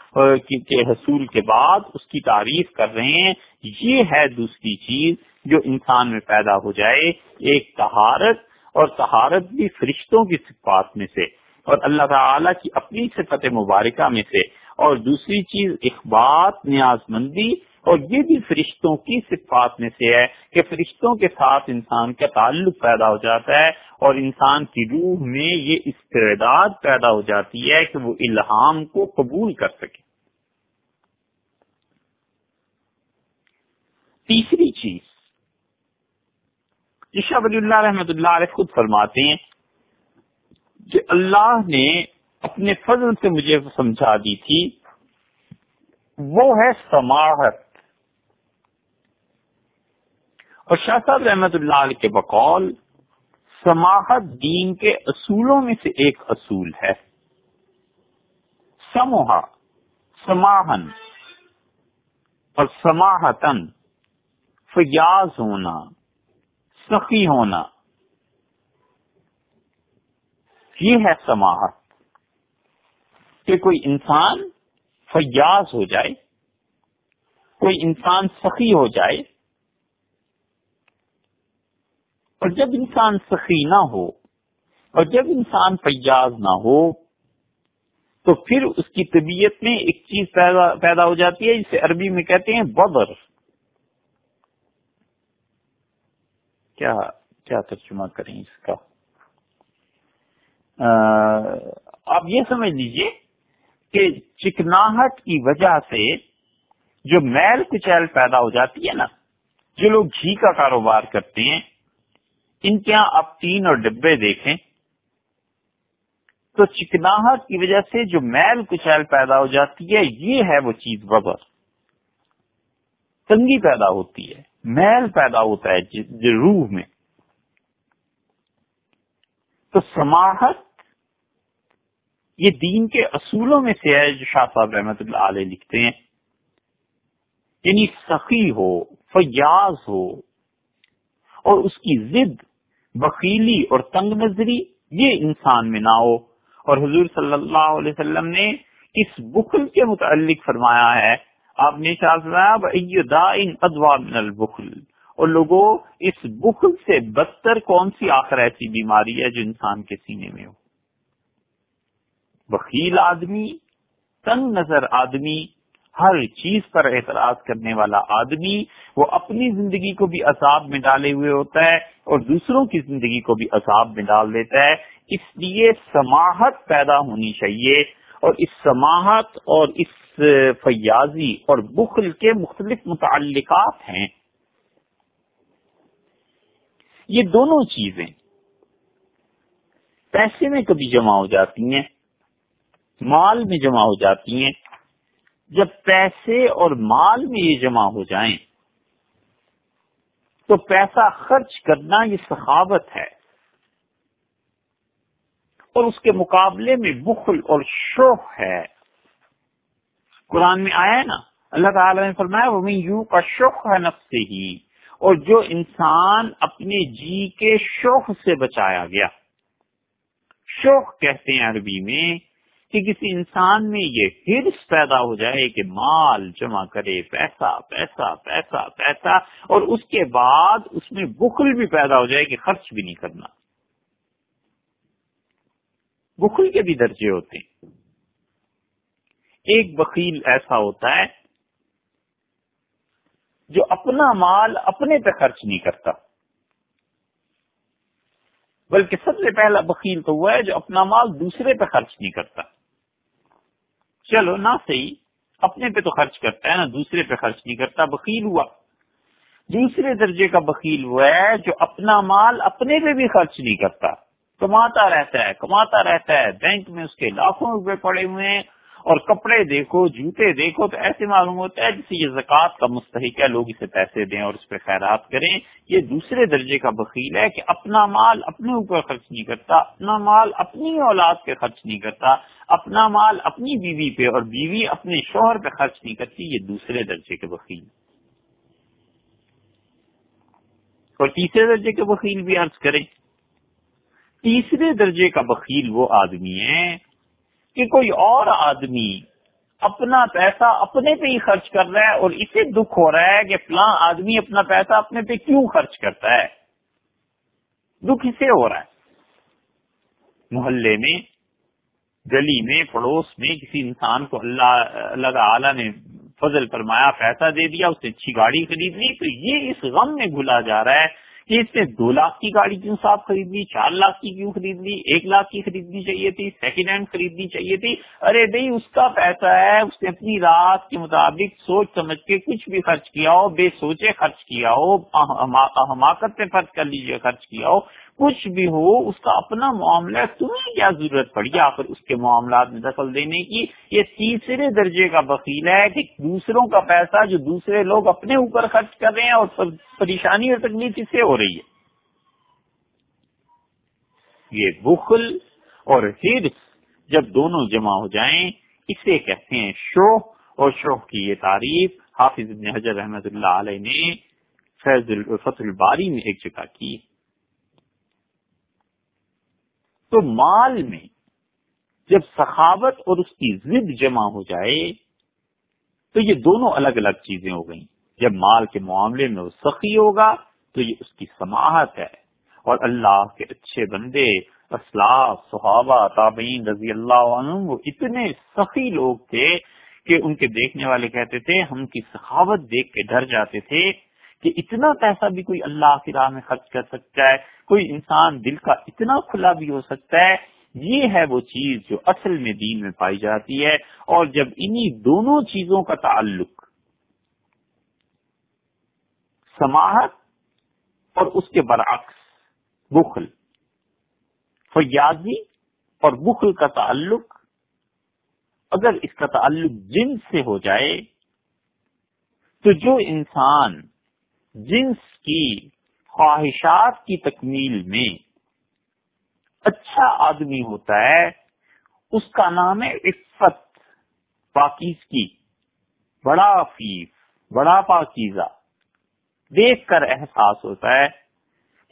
کے حصول کے بعد اس کی تعریف کر رہے ہیں، یہ ہے دوسری چیز جو انسان میں پیدا ہو جائے، ایک تہارت اور طہارت بھی فرشتوں کی صفات میں سے اور اللہ تعالی کی اپنی صفت مبارکہ میں سے۔ اور دوسری چیز اخبات، نیاز مندی اور یہ بھی فرشتوں کی صفات میں سے ہے کہ فرشتوں کے ساتھ انسان کا تعلق پیدا ہو جاتا ہے اور انسان کی روح میں یہ استعداد پیدا ہو جاتی ہے کہ وہ الہام کو قبول کر سکے۔ تیسری چیز شاہ ولی اللہ رحمت اللہ علیہ خود فرماتے ہیں کہ اللہ نے اپنے فضل سے مجھے سمجھا دی تھی، وہ ہے سماہت اور شاہ صاحب رحمت اللہ علیہ کے بقول سماہت دین کے اصولوں میں سے ایک اصول ہے۔ سموہا، سماہن، اور سماہتن، فیاض ہونا، سخی ہونا۔ یہ ہے سماعت کہ کوئی انسان فیاض ہو جائے، کوئی انسان سخی ہو جائے اور جب انسان سخی نہ ہو اور جب انسان فیاض نہ ہو، تو پھر اس کی طبیعت میں ایک چیز پیدا ہو جاتی ہے، جسے عربی میں کہتے ہیں ببر کیا کیا ترجمہ کریں اس کا؟ آپ یہ سمجھ لیجیے کہ چکناہٹ کی وجہ سے جو میل کچیل پیدا ہو جاتی ہے نا، جو لوگ گھی کا کاروبار کرتے ہیں ان کے یہاں آپ تین اور ڈبے دیکھیں تو چکناہٹ کی وجہ سے جو میل کچیل پیدا ہو جاتی ہے، یہ ہے وہ چیز ببر تنگی پیدا ہوتی ہے، میل پیدا ہوتا ہے روح میں۔ تو سماہت یہ دین کے اصولوں میں سے ہے، جو شاہ صاحب رحمت اللہ علیہ لکھتے ہیں۔ یعنی سخی ہو، فیاض ہو اور اس کی ضد بخیلی اور تنگ نظری یہ انسان میں نہ ہو۔ اور حضور صلی اللہ علیہ وسلم نے اس بخل کے متعلق فرمایا ہے۔ آپ نے ادوا من البخل اور لوگوں اس بخل سے بدتر کون سی آخر ایسی بیماری ہے جو انسان کے سینے میں ہو؟ بخیل آدمی، تنگ نظر آدمی ہر چیز پر اعتراض کرنے والا آدمی وہ اپنی زندگی کو بھی عذاب میں ڈالے ہوئے ہوتا ہے اور دوسروں کی زندگی کو بھی عذاب میں ڈال دیتا ہے۔ اس لیے سماہت پیدا ہونی چاہیے اور اس سماہت اور اس فیاضی اور بخل کے مختلف متعلقات ہیں۔ یہ دونوں چیزیں پیسے میں کبھی جمع ہو جاتی ہیں، مال میں جمع ہو جاتی ہیں جب پیسے اور مال میں یہ جمع ہو جائیں تو پیسہ خرچ کرنا یہ سخاوت ہے اور اس کے مقابلے میں بخل اور شوق ہے۔ قرآن میں آیا ہے نا، اللہ تعالی نے فرمایا وہ یو کا شوق ہے نفس سے ہی اور جو انسان اپنے جی کے شوق سے بچایا گیا۔ شوق کہتے ہیں عربی میں کہ کسی انسان میں یہ ہرس پیدا ہو جائے کہ مال جمع کرے، پیسہ پیسہ پیسہ پیسہ، اور اس کے بعد اس میں بخل بھی پیدا ہو جائے کہ خرچ بھی نہیں کرنا۔ بخل کے بھی درجے ہوتے ہیں۔ ایک بخیل ایسا ہوتا ہے جو اپنا مال اپنے پہ خرچ نہیں کرتا۔ بلکہ سب سے پہلا بخیل تو وہ ہے جو اپنا مال دوسرے پہ خرچ نہیں کرتا۔ چلو، نہ صحیح، اپنے پہ تو خرچ کرتا ہے نا، دوسرے پہ خرچ نہیں کرتا، بخیل ہوا۔ دوسرے درجے کا بخیل وہ ہے جو اپنا مال اپنے پہ بھی خرچ نہیں کرتا۔ کماتا رہتا ہے، کماتا رہتا ہے، بینک میں اس کے لاکھوں روپے پڑے ہوئے ہیں۔ اور کپڑے دیکھو، جوتے دیکھو، تو ایسے معلوم ہوتا ہے جسے یہ زکوٰۃ کا مستحق ہے، لوگ اسے پیسے دیں اور اس پہ خیرات کریں۔ یہ دوسرے درجے کا بخیل ہے کہ اپنا مال اپنے اوپر خرچ نہیں کرتا، اپنا مال اپنی اولاد پہ خرچ نہیں کرتا، اپنا مال اپنی بیوی پہ اور بیوی اپنے شوہر پہ خرچ نہیں کرتی، یہ دوسرے درجے کے بخیل۔ اور تیسرے درجے کے بخیل بھی عرض کریں۔ تیسرے درجے کا بخیل وہ آدمی ہے کہ کوئی اور آدمی اپنا پیسہ اپنے پہ ہی خرچ کر رہا ہے اور اسے دکھ ہو رہا ہے کہ فلاں آدمی اپنا پیسہ اپنے پہ کیوں خرچ کرتا ہے؟ دکھ اسے ہو رہا ہے۔ محلے میں، گلی میں، پڑوس میں کسی انسان کو اللہ اللہ تعالی نے فضل فرمایا، پیسہ دے دیا، اس نے اچھی گاڑی خرید لی تو یہ اس غم میں بھولا جا رہا ہے کہ اس نے دو لاکھ کی گاڑی کیوں صاحب خرید لی چار لاکھ کی کیوں خرید لی ایک لاکھ کی خریدنی چاہیے تھی سیکنڈ ہینڈ خریدنی چاہیے تھی۔ ارے بھائی، اس کا پیسہ ہے، اس نے اپنی رات کے مطابق سوچ سمجھ کے کچھ بھی خرچ کیا ہو، بے سوچے خرچ کیا ہو حماقت سے خرچ کر لیجیے خرچ کیا ہو۔ کچھ بھی ہو، اس کا اپنا معاملہ تمہیں کیا ضرورت پڑی؟ آخر اس کے معاملات میں دخل دینے کی؟ یہ تیسرے درجے کا وکیل ہے کہ دوسروں کا پیسہ جو دوسرے لوگ اپنے اوپر خرچ کر رہے ہیں اور پریشانی اور تکلیف اس سے ہو رہی ہے۔ یہ بخل اور ہرس جب دونوں جمع ہو جائیں، اسے کہتے ہیں شوہ۔ اور شوہ کی یہ تعریف حافظ ابن حجر رحمت اللہ علیہ نے فیض الفتح الباری میں ایک جگہ کی۔ تو مال میں جب سخاوت اور اس کی ضد جمع ہو جائے، تو یہ دونوں الگ الگ چیزیں ہو گئیں۔ جب مال کے معاملے میں وہ سخی ہوگا، تو یہ اس کی سماحت ہے۔ اور اللہ کے اچھے بندے، اسلاف، صحابہ، تابعین رضی اللہ عنہ وہ اتنے سخی لوگ تھے کہ ان کے دیکھنے والے کہتے تھے، ہم کی سخاوت دیکھ کے ڈر جاتے تھے۔ کہ اتنا پیسہ بھی کوئی اللہ کی راہ میں خرچ کر سکتا ہے، کوئی انسان دل کا اتنا کھلا بھی ہو سکتا ہے، یہ ہے وہ چیز جو اصل میں دین میں پائی جاتی ہے۔ اور جب انہی دونوں چیزوں کا تعلق سماہت اور اس کے برعکس بخل، فیاضی اور بخل کا تعلق اگر اس کا تعلق جنس سے ہو جائے، تو جو انسان جنس کی خواہشات کی تکمیل میں اچھا آدمی ہوتا ہے، اس کا نام ہے عفت، پاکیز کی۔ بڑا فیف بڑا پاکیزہ۔ دیکھ کر احساس ہوتا ہے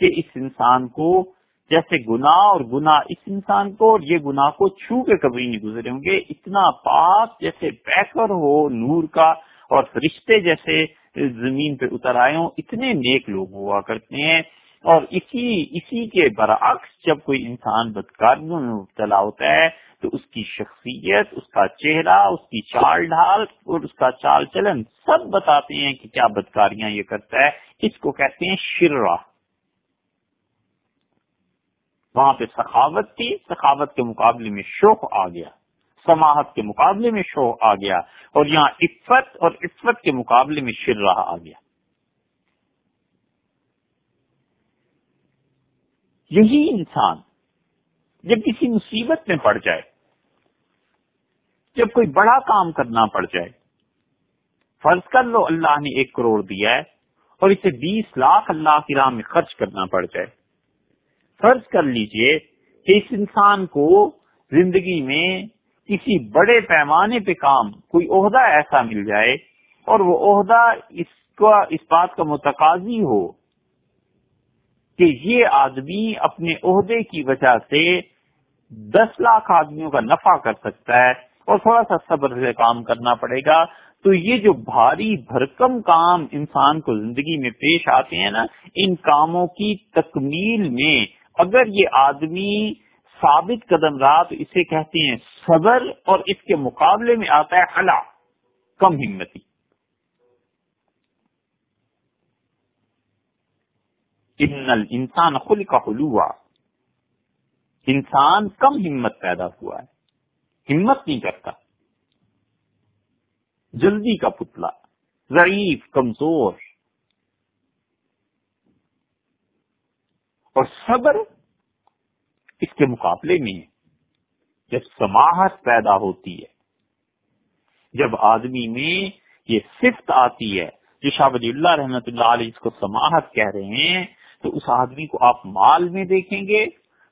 کہ اس انسان کو جیسے گناہ اور گناہ اس انسان کو اور یہ گناہ کو چھو کے کبھی نہیں گزرے ہوں گے۔ اتنا پاک جیسے پیکر ہو نور کا اور فرشتے جیسے زمین پہ اتر آئے ہوں، اتنے نیک لوگ ہوا کرتے ہیں۔ اور اسی اسی کے برعکس جب کوئی انسان بدکاریوں میں مبتلا ہوتا ہے، تو اس کی شخصیت، اس کا چہرہ، اس کی چال ڈھال اور اس کا چال چلن سب بتاتے ہیں کہ کیا بدکاریاں یہ کرتا ہے۔ اس کو کہتے ہیں شرا وہاں پہ سخاوت تھی، سخاوت کے مقابلے میں شوق آ گیا۔ سماحت کے مقابلے میں شو آ گیا اور یہاں عفت اور عفت کے مقابلے میں شر رہا آ گیا۔ یہی انسان جب کسی مصیبت میں پڑ جائے، جب کوئی بڑا کام کرنا پڑ جائے، فرض کر لو اللہ نے ایک کروڑ دیا ہے اور اسے بیس لاکھ اللہ کی راہ میں خرچ کرنا پڑ جائے۔ فرض کر لیجیے کہ اس انسان کو زندگی میں کسی بڑے پیمانے پہ کام کوئی عہدہ ایسا مل جائے اور وہ عہدہ اس کا، اس بات کا متقاضی ہو کہ یہ آدمی اپنے عہدے کی وجہ سے دس لاکھ آدمیوں کا نفع کر سکتا ہے اور تھوڑا سا صبر سے کام کرنا پڑے گا۔ تو یہ جو بھاری بھرکم کام انسان کو زندگی میں پیش آتے ہیں نا، ان کاموں کی تکمیل میں اگر یہ آدمی ثابت قدم رہا تو اسے کہتے ہیں صبر اور اس کے مقابلے میں آتا ہے حلا کم ہمتی۔ ان انسان خل کا حلوا۔ انسان کم ہمت پیدا ہوا ہے۔ ہمت نہیں کرتا۔ جلدی کا پتلا، ضعیف، کمزور۔ اور صبر اس کے مقابلے میں جب سماہت پیدا ہوتی ہے، جب آدمی میں یہ صفت آتی ہے، جو شاہ ولی اللہ رحمت اللہ علیہ اس کو سماہت کہہ رہے ہیں، تو اس آدمی کو آپ مال میں دیکھیں گے،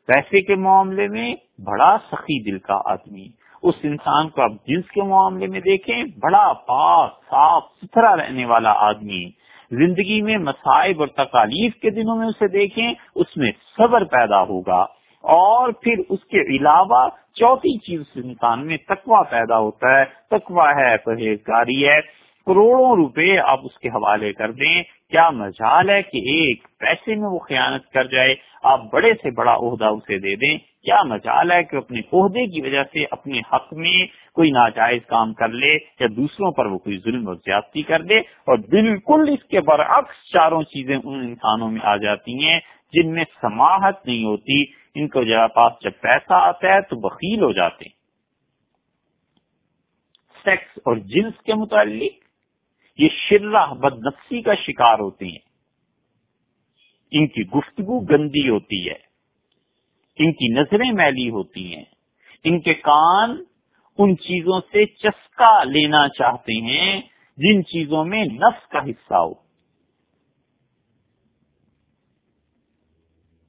پیسے کے معاملے میں بڑا سخی دل کا آدمی، اس انسان کو آپ جنس کے معاملے میں دیکھیں، بڑا پاک، صاف، ستھرا رہنے والا آدمی، زندگی میں مسائب اور تکالیف کے دنوں میں اسے دیکھیں، اس میں صبر پیدا ہوگا۔ اور پھر اس کے علاوہ چوتھی چیز انسان میں تقوا پیدا ہوتا ہے۔ تقوا ہے، پرہیزگاری ہے۔ کروڑوں روپے آپ اس کے حوالے کر دیں۔ کیا مجال ہے کہ ایک پیسے میں وہ خیانت کر جائے۔ آپ بڑے سے بڑا عہدہ اسے دے دیں۔ کیا مجال ہے کہ اپنے عہدے کی وجہ سے اپنے حق میں کوئی ناجائز کام کر لے یا دوسروں پر وہ کوئی ظلم و زیادتی کر دے؟ اور بالکل اس کے برعکس چاروں چیزیں ان انسانوں میں آ جاتی ہیں جن میں سماہت نہیں ہوتی۔ ان کو جب پاس جب پیسہ آتا ہے تو بخیل ہو جاتے ہیں۔ سیکس اور جنس کے متعلق یہ شرح بد نفسی کا شکار ہوتے ہیں۔ ان کی گفتگو گندی ہوتی ہے۔ ان کی نظریں میلی ہوتی ہیں۔ ان کے کان ان چیزوں سے چسکا لینا چاہتے ہیں جن چیزوں میں نفس کا حصہ ہو۔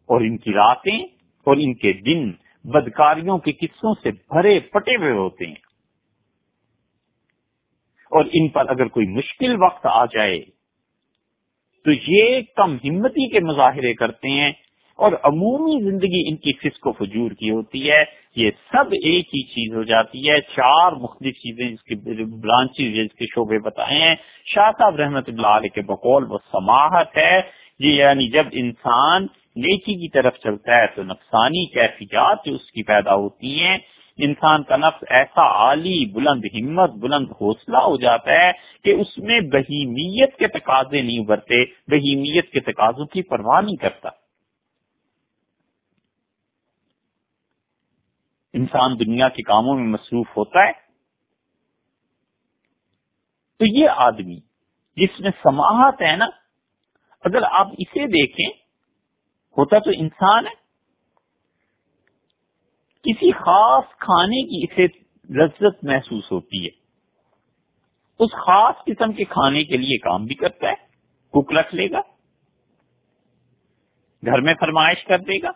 اور ان کی راتیں اور ان کے دن بدکاریوں کے قصوں سے بھرے پٹے ہوئے ہوتے ہیں۔ اور ان پر اگر کوئی مشکل وقت آ جائے، تو یہ کم ہمتی کے مظاہرے کرتے ہیں اور عمومی زندگی ان کی فسق و فجور کی ہوتی ہے۔ یہ سب ایک ہی چیز ہو جاتی ہے۔ چار مختلف چیزیں جس کی برانچیز جس کے شعبے بتائے ہیں۔ شاہ صاحب رحمت اللہ علیہ کے بقول وہ سماہت ہے۔ یہ یعنی جب انسان نیکی کی طرف چلتا ہے تو نفسانی کیفیات جو اس کی پیدا ہوتی ہیں، انسان کا نفس ایسا عالی، بلند ہمت، بلند حوصلہ ہو جاتا ہے کہ اس میں بہیمیت کے تقاضے نہیں ابھرتے، بہیمیت کے تقاضوں کی پرواہ نہیں کرتا۔ انسان دنیا کے کاموں میں مصروف ہوتا ہے۔ تو یہ آدمی جس میں سماہت ہے نا، اگر آپ اسے دیکھیں ہوتا تو انسان ہے۔ کسی خاص کھانے کی اسے لذت محسوس ہوتی ہے۔ اس خاص قسم کے کھانے کے لیے کام بھی کرتا ہے کک رکھ لے گا، گھر میں فرمائش کر دے گا۔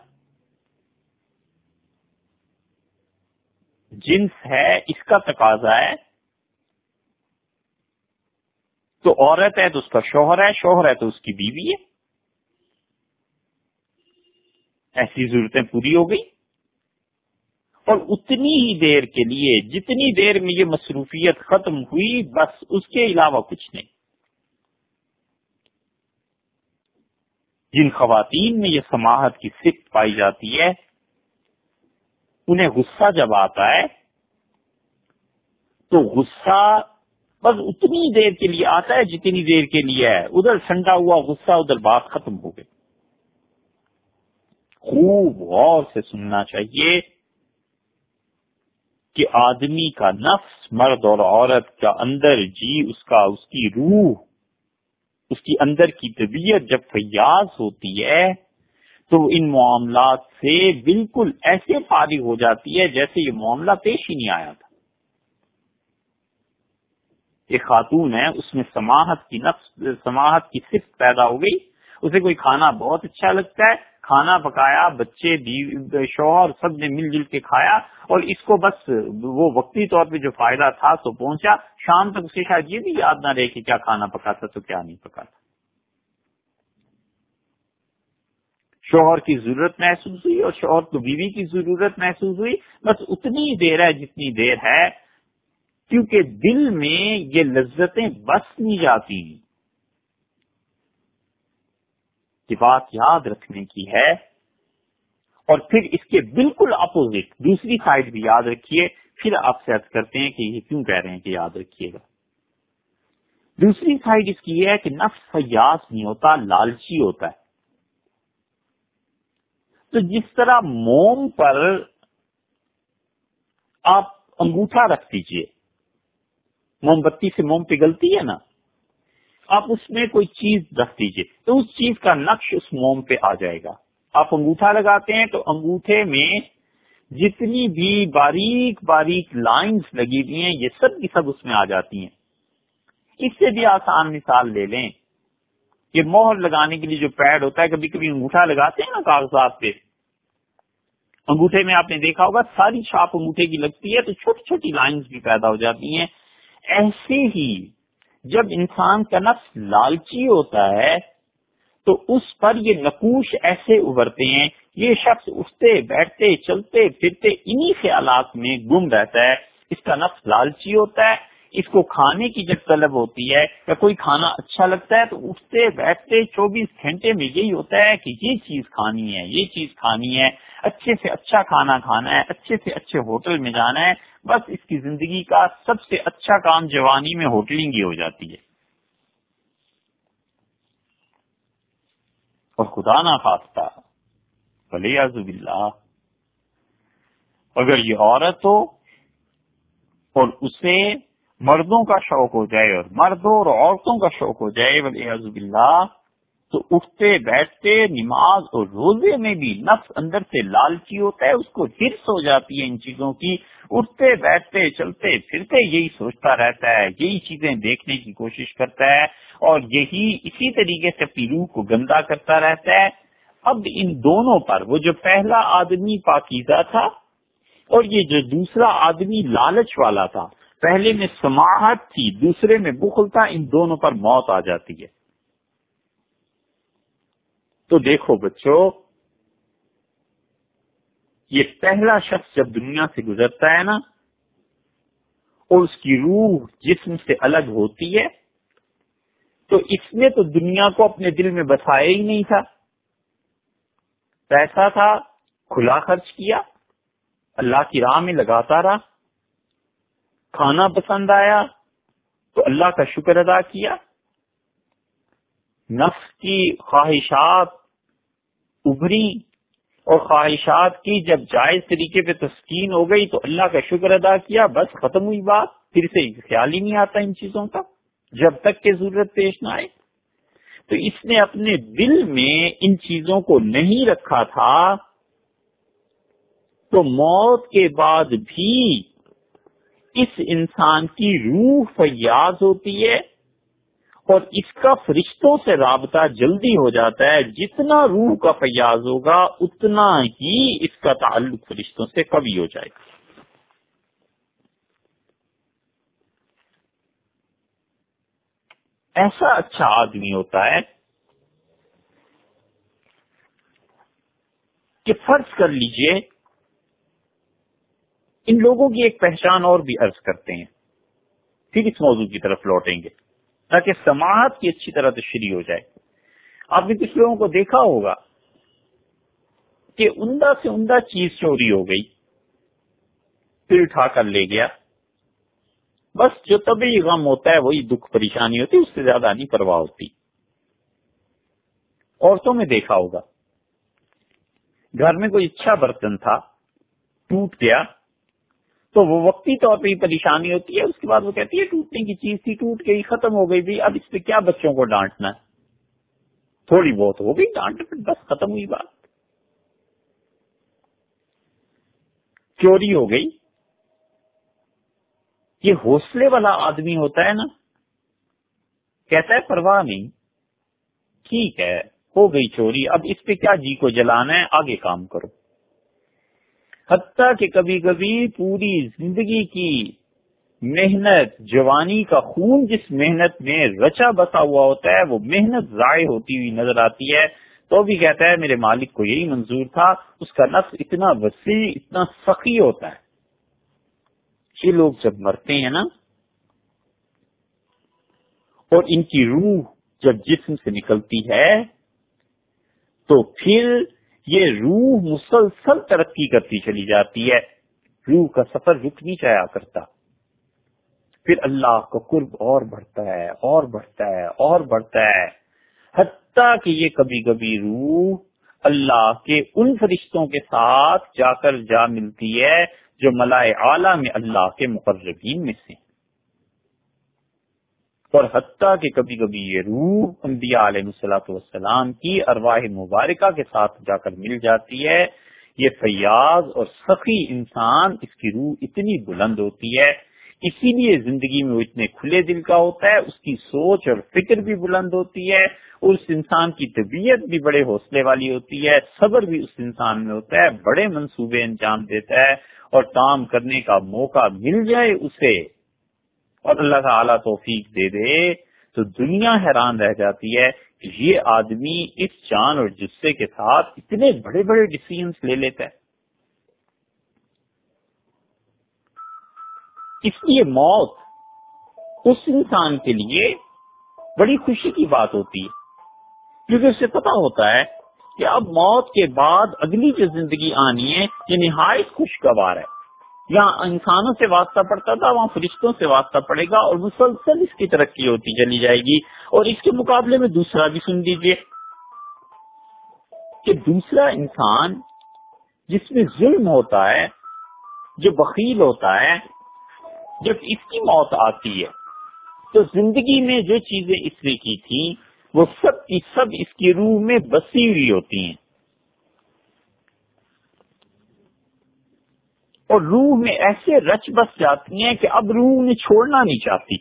جنس ہے، اس کا تقاضا ہے۔ تو عورت ہے تو اس کا شوہر ہے شوہر ہے تو اس کی بیوی ہے۔ ایسی ضرورتیں پوری ہو گئی اور اتنی ہی دیر کے لیے، جتنی دیر میں یہ مصروفیت ختم ہوئی، بس اس کے علاوہ کچھ نہیں۔ جن خواتین میں یہ سماہت کی صفت پائی جاتی ہے، انہیں غصہ جب آتا ہے، تو غصہ بس اتنی دیر کے لیے آتا ہے جتنی دیر کے لیے ہے۔ ادھر ٹھنڈا ہوا غصہ، ادھر بات ختم ہو گئی۔ خوب غور سے سننا چاہیے کہ آدمی کا نفس مرد اور عورت کا اندر جی اس کا، اس کی روح، اس کی اندر کی طبیعت جب فیاض ہوتی ہے، تو ان معاملات سے بالکل ایسے فارغ ہو جاتی ہے جیسے یہ معاملہ پیش ہی نہیں آیا تھا۔ ایک خاتون ہے، اس میں سماہت کی نفس سماہت کی صفت پیدا ہو گئی، اسے کوئی کھانا بہت اچھا لگتا ہے کھانا پکایا، بچے شوہر سب نے مل جل کے کھایا اور اس کو بس وہ وقتی طور پہ جو فائدہ تھا تو پہنچا۔ شام تک اسے شاید یہ بھی یاد نہ رہے کہ کیا کھانا پکاتا تو کیا نہیں پکاتا۔ شوہر کی ضرورت محسوس ہوئی اور شوہر کو بیوی کی ضرورت محسوس ہوئی۔ بس اتنی دیر ہے جتنی دیر ہے، کیونکہ دل میں یہ لذتیں بس نہیں جاتی۔ یہ بات یاد رکھنے کی ہے۔ اور پھر اس کے بالکل اپوزٹ دوسری سائڈ بھی یاد رکھیے۔ پھر آپ سے عرض کرتے ہیں کہ یہ کیوں کہہ رہے ہیں کہ یاد رکھیے گا۔ دوسری سائڈ اس کی یہ ہے کہ نفس فیاض نہیں ہوتا، لالچی ہوتا ہے۔ تو جس طرح موم پر آپ انگوٹھا رکھ دیجیے، موم بتی سے موم پگھلتی ہے نا؟ آپ اس میں کوئی چیز رکھ دیجیے تو اس چیز کا نقش اس موم پہ آ جائے گا۔ آپ انگوٹھا لگاتے ہیں تو انگوٹھے میں جتنی بھی باریک باریک لائنز لگی ہوئی ہیں، یہ سب کی سب اس میں آ جاتی ہیں۔ اس سے بھی آسان مثال لے لیں۔ یہ مہر لگانے کے لیے جو پیڈ ہوتا ہے، کبھی کبھی انگوٹھا لگاتے ہیں نا کاغذات پہ۔ انگوٹھے میں آپ نے دیکھا ہوگا، ساری چھاپ انگوٹھے کی لگتی ہے تو چھوٹی چھوٹی لائنز بھی پیدا ہو جاتی ہیں۔ ایسے ہی جب انسان کا نفس لالچی ہوتا ہے، تو اس پر یہ نقوش ایسے ابھرتے ہیں، یہ شخص اٹھتے، بیٹھتے، چلتے، پھرتے، انہی خیالات میں گم رہتا ہے۔ اس کا نفس لالچی ہوتا ہے، اس کو کھانے کی جب طلب ہوتی ہے یا کوئی کھانا اچھا لگتا ہے، تو اٹھتے، بیٹھتے، چوبیس گھنٹے میں یہی ہوتا ہے کہ یہ چیز کھانی ہے، یہ چیز کھانی ہے، اچھے سے اچھا کھانا کھانا ہے، اچھے سے اچھے ہوٹل میں جانا ہے بس اس کی زندگی کا سب سے اچھا کام جوانی میں ہوٹلنگ ہی ہو جاتی ہے۔ اور خدا نہ خاصتا بھلے اللہ اگر یہ عورت ہو اور اسے مردوں کا شوق ہو جائے اور مردوں اور عورتوں کا شوق ہو جائے بلے عزب اللہ تو اٹھتے بیٹھتے نماز اور روزے میں بھی نفس اندر سے لالچی ہوتا ہے، اس کو ہرس ہو جاتی ہے ان چیزوں کی۔ اٹھتے بیٹھتے چلتے پھرتے یہی سوچتا رہتا ہے، یہی چیزیں دیکھنے کی کوشش کرتا ہے اور یہی اسی طریقے سے اپنی روح کو گندا کرتا رہتا ہے۔ اب ان دونوں پر وہ جو پہلا آدمی پاکیزہ تھا اور یہ جو دوسرا آدمی لالچ والا تھا، پہلے میں سماہت تھی، دوسرے میں بخل تھا، ان دونوں پر موت آ جاتی ہے۔ تو دیکھو بچوں، یہ پہلا شخص جب دنیا سے گزرتا ہے نا، اور اس کی روح جسم سے الگ ہوتی ہے، تو اس نے تو دنیا کو اپنے دل میں بسایا ہی نہیں تھا۔ پیسہ تھا، کھلا خرچ کیا، اللہ کی راہ میں لگاتا رہا۔ کھانا پسند آیا، تو اللہ کا شکر ادا کیا۔ نفس کی خواہشات ابھری اور خواہشات کی جب جائز طریقے پہ تسکین ہو گئی تو اللہ کا شکر ادا کیا، بس ختم ہوئی بات، پھر سے خیال ہی نہیں آتا ان چیزوں کا، جب تک کہ ضرورت پیش نہ آئے۔ تو اس نے اپنے دل میں ان چیزوں کو نہیں رکھا تھا، تو موت کے بعد بھی اس انسان کی روح فیاض ہوتی ہے۔ اور اس کا فرشتوں سے رابطہ جلدی ہو جاتا ہے۔ جتنا روح کا فیاض ہوگا، اتنا ہی اس کا تعلق فرشتوں سے کبھی ہو جائے گا۔ ایسا اچھا آدمی ہوتا ہے کہ فرض کر لیجیے، ان لوگوں کی ایک پہچان اور بھی عرض کرتے ہیں۔ پھر اس موضوع کی طرف لوٹیں گے۔ تاکہ سماعت کی اچھی طرح تشریح ہو جائے۔ آپ نے کچھ لوگوں کو دیکھا ہوگا کہ عمدہ سے عمدہ چیز چوری ہو گئی پھر اٹھا کر لے گیا۔ بس جو طبی غم ہوتا ہے وہی دکھ پریشانی ہوتی، اس سے زیادہ نہیں پرواہ ہوتی۔ عورتوں میں دیکھا ہوگا، گھر میں کوئی اچھا برتن تھا، ٹوٹ گیا۔ تو وہ وقتی طور پہ ہی پریشانی ہوتی ہے، اس کے بعد وہ کہتی ہے ٹوٹنے کی چیز تھی، ٹوٹ گئی ختم ہو گئی بھی اب اس پہ کیا بچوں کو ڈانٹنا ہے؟ تھوڑی بہت ہو گئی، ڈانٹ بس ختم ہوئی بات۔ چوری ہو گئی۔ یہ حوصلے والا آدمی ہوتا ہے نا، کہتا ہے پرواہ نہیں، ٹھیک ہے، ہو گئی چوری، اب اس پہ کیا جی کو جلانا ہے، آگے کام کرو۔ حتیٰ کہ کبھی کبھی پوری زندگی کی محنت، جوانی کا خون جس محنت میں رچا بسا ہوا ہوتا ہے، وہ محنت ضائع ہوتی ہوئی نظر آتی ہے۔ تو بھی کہتا ہے، میرے مالک کو یہی منظور تھا، اس کا نفس اتنا وسیع، اتنا سخی ہوتا ہے۔ یہ لوگ جب مرتے ہیں نا، اور ان کی روح جب جسم سے نکلتی ہے، تو پھر یہ روح مسلسل ترقی کرتی چلی جاتی ہے۔ روح کا سفر رک نہیں جایا کرتا۔ پھر اللہ کا قرب اور بڑھتا ہے، اور بڑھتا ہے، اور بڑھتا ہے۔ حتیٰ کہ یہ کبھی کبھی روح اللہ کے ان فرشتوں کے ساتھ جا کر جا ملتی ہے جو ملائے اعلی میں اللہ کے مقربین میں سے اور حتیٰ کہ کبھی کبھی یہ روح انبیاء علیہ السلاۃ والسلام کی ارواح مبارکہ کے ساتھ جا کر مل جاتی ہے۔ یہ فیاض اور سخی انسان اس کی روح اتنی بلند ہوتی ہے، اسی لیے زندگی میں وہ اتنے کھلے دل کا ہوتا ہے، اس کی سوچ اور فکر بھی بلند ہوتی ہے اور اس انسان کی طبیعت بھی بڑے حوصلے والی ہوتی ہے، صبر بھی اس انسان میں ہوتا ہے، بڑے منصوبے انجام دیتا ہے اور کام کرنے کا موقع مل جائے اسے۔ اور اللہ تعالیٰ توفیق دے دے تو دنیا حیران رہ جاتی ہے کہ یہ آدمی اس جان اور جسے کے ساتھ اتنے بڑے بڑے ڈسیزنس لے لیتا ہے۔ اس لیے موت اس انسان کے لیے بڑی خوشی کی بات ہوتی ہے، کیونکہ اسے پتا ہوتا ہے کہ اب موت کے بعد اگلی جو زندگی آنی ہے، یہ نہایت خوشگوار ہے۔ جہاں انسانوں سے واسطہ پڑتا تھا، وہاں فرشتوں سے واسطہ پڑے گا اور مسلسل اس کی ترقی ہوتی چلی جائے گی۔ اور اس کے مقابلے میں دوسرا بھی سن لیجیے کہ دوسرا انسان جس میں ظلم ہوتا ہے، جو بخیل ہوتا ہے، جب اس کی موت آتی ہے، تو زندگی میں جو چیزیں اس نے کی تھی وہ سب کی سب اس کی روح میں بسی ہوئی ہوتی ہیں۔ اور روح میں ایسے رچ بس جاتی ہیں کہ اب روح انہیں چھوڑنا نہیں چاہتی۔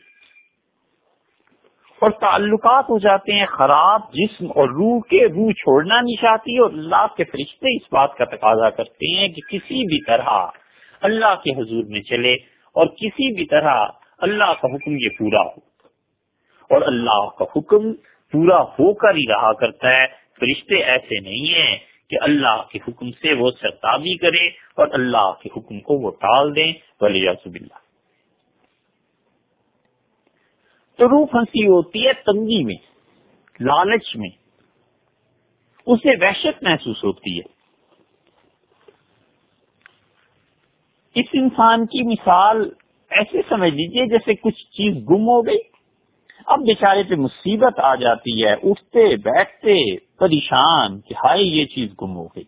اور تعلقات ہو جاتے ہیں خراب جسم اور روح کے، روح چھوڑنا نہیں چاہتی اور اللہ کے فرشتے اس بات کا تقاضا کرتے ہیں کہ کسی بھی طرح اللہ کے حضور میں چلے اور کسی بھی طرح اللہ کا حکم یہ پورا ہو۔ اور اللہ کا حکم پورا ہو کر ہی رہا کرتا ہے۔ فرشتے ایسے نہیں ہیں۔ کہ اللہ کے حکم سے وہ سرتابی کرے اور اللہ کے حکم کو وہ ٹال دیں ولی اللہ تو روح پھنسی ہوتی ہے تنگی میں، لالچ میں، اسے وحشت محسوس ہوتی ہے۔ اس انسان کی مثال ایسے سمجھ لیجیے جیسے کچھ چیز گم ہو گئی۔ اب بیچارے پہ مصیبت آ جاتی ہے، اٹھتے، بیٹھتے پریشان کہ ہائی یہ چیز گم ہو گئی۔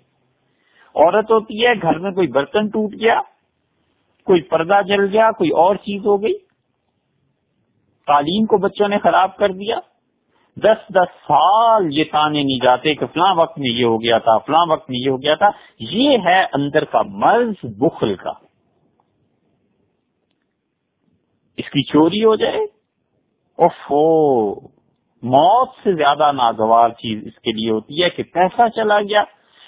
عورت ہوتی ہے، گھر میں کوئی برتن ٹوٹ گیا، کوئی پردہ جل گیا، کوئی اور چیز ہو گئی۔ تعلیم کو بچوں نے خراب کر دیا۔ دس دس سال یہ تانے نہیں جاتے کہ فلاں وقت میں یہ ہو گیا تھا، فلاں وقت میں یہ ہو گیا تھا۔ یہ ہے اندر کا مرض بخل کا۔ اس کی چوری ہو جائے۔ اوفو! موت سے زیادہ ناگوار چیز اس کے لیے ہوتی ہے کہ پیسہ چلا گیا۔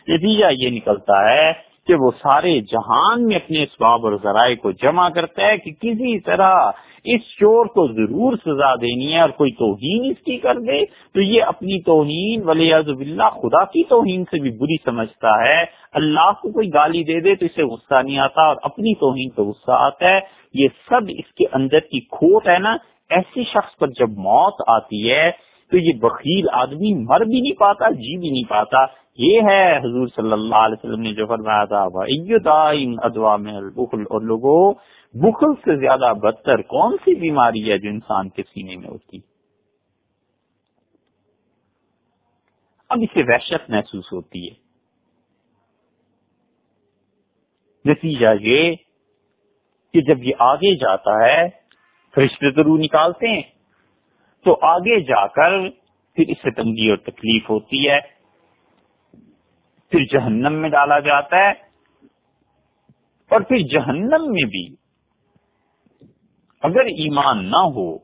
نتیجہ یہ نکلتا ہے کہ وہ سارے جہان میں اپنے اسباب اور ذرائع کو جمع کرتا ہے کہ کسی طرح اس چور کو ضرور سزا دینی ہے اور کوئی توہین اس کی کر دے تو یہ اپنی توہین ولی اللہ خدا کی توہین سے بھی بری سمجھتا ہے۔ اللہ کو کوئی گالی دے دے تو اسے غصہ نہیں آتا اور اپنی توہین تو غصہ آتا ہے۔ یہ سب اس کے اندر کی کھوٹ ہے نا۔ ایسے شخص پر جب موت آتی ہے تو یہ بخیل آدمی مر بھی نہیں پاتا جی بھی نہیں پاتا۔ یہ ہے حضور صلی اللہ علیہ وسلم نے جو فرمایا تھا ادوا میں البخل اور لوگوں بخل سے زیادہ بدتر کون سی بیماری ہے جو انسان کے سینے میں ہوتی؟ اب اسے وحشت محسوس ہوتی ہے۔ نتیجہ یہ کہ جب یہ آگے جاتا ہے، فرشتے تو روح نکالتے ہیں۔ تو آگے جا کر پھر اس سے تنگی اور تکلیف ہوتی ہے۔ پھر جہنم میں ڈالا جاتا ہے۔ اور پھر جہنم میں بھی اگر ایمان نہ ہو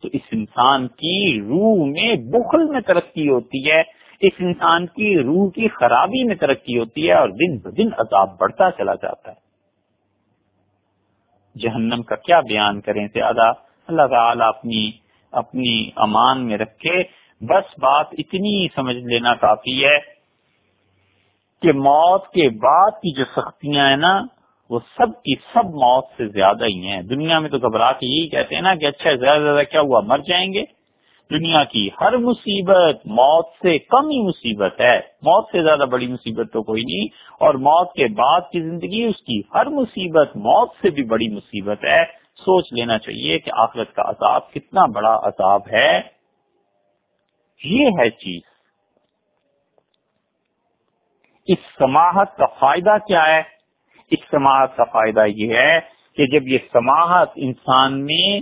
تو اس انسان کی روح میں بخل میں ترقی ہوتی ہے۔ اس انسان کی روح کی خرابی میں ترقی ہوتی ہے اور دن بدن عذاب بڑھتا چلا جاتا ہے۔ جہنم کا کیا بیان کریں زیادہ؟ اللہ تعالیٰ اپنی اپنی امان میں رکھے۔ بس بات اتنی سمجھ لینا کافی ہے کہ موت کے بعد کی جو سختیاں ہیں نا، وہ سب کی سب موت سے زیادہ ہی ہیں۔ دنیا میں تو گھبرا کے یہی کہتے ہیں نا کہ اچھا زیادہ زیادہ کیا ہوا؟ مر جائیں گے۔ دنیا کی ہر مصیبت موت سے کم ہی مصیبت ہے۔ موت سے زیادہ بڑی مصیبت تو کوئی نہیں۔ اور موت کے بعد کی زندگی، اس کی ہر مصیبت موت سے بھی بڑی مصیبت ہے۔ سوچ لینا چاہیے کہ آخرت کا عذاب کتنا بڑا عذاب ہے۔ یہ ہے چیز۔ اس سماہت کا فائدہ کیا ہے؟ اس سماہت کا فائدہ یہ ہے کہ جب یہ سماہت انسان میں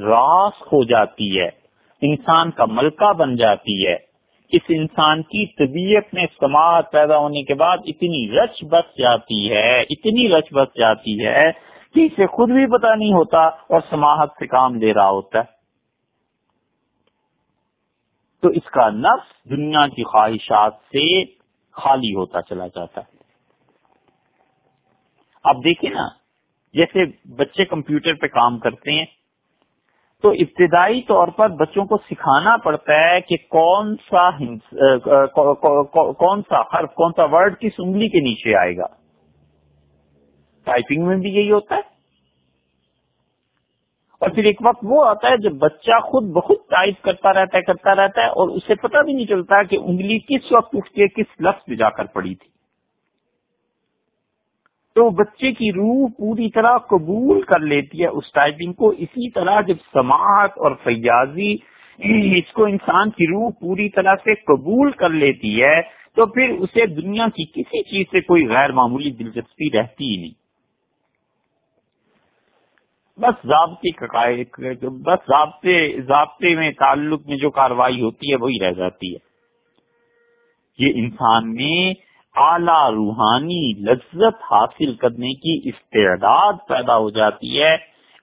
راس ہو جاتی ہے، انسان کا ملکہ بن جاتی ہے، اس انسان کی طبیعت میں سماعت پیدا ہونے کے بعد اتنی رچ بس جاتی ہے، اتنی رچ بس جاتی ہے کہ خود بھی پتا نہیں ہوتا اور سماہت سے کام لے رہا ہوتا ہے۔ تو اس کا نفس دنیا کی خواہشات سے خالی ہوتا چلا جاتا ہے۔ اب دیکھیں نا، جیسے بچے کمپیوٹر پہ کام کرتے ہیں، تو ابتدائی طور پر بچوں کو سکھانا پڑتا ہے کہ کون سا کون سا حرف، کون سا ورڈ کس انگلی کے نیچے آئے گا۔ ٹائپنگ میں بھی یہی ہوتا ہے۔ اور پھر ایک وقت وہ آتا ہے جب بچہ خود بخود ٹائپ کرتا رہتا ہے، کرتا رہتا ہے اور اسے پتہ بھی نہیں چلتا کہ انگلی کس وقت اٹھ کے کس لفظ پہ جا کر پڑی تھی۔ تو بچے کی روح پوری طرح قبول کر لیتی ہے اس ٹائپنگ کو۔ اسی طرح جب سماعت اور فیاضی، اس کو انسان کی روح پوری طرح سے قبول کر لیتی ہے، تو پھر اسے دنیا کی کسی چیز سے کوئی غیر معمولی دلچسپی رہتی ہی نہیں۔ بس ضابطے بس ضابطے ضابطے میں تعلق میں جو کاروائی ہوتی ہے وہی رہ جاتی ہے۔ یہ انسان میں اعلی روحانی لذت حاصل کرنے کی استعداد پیدا ہو جاتی ہے۔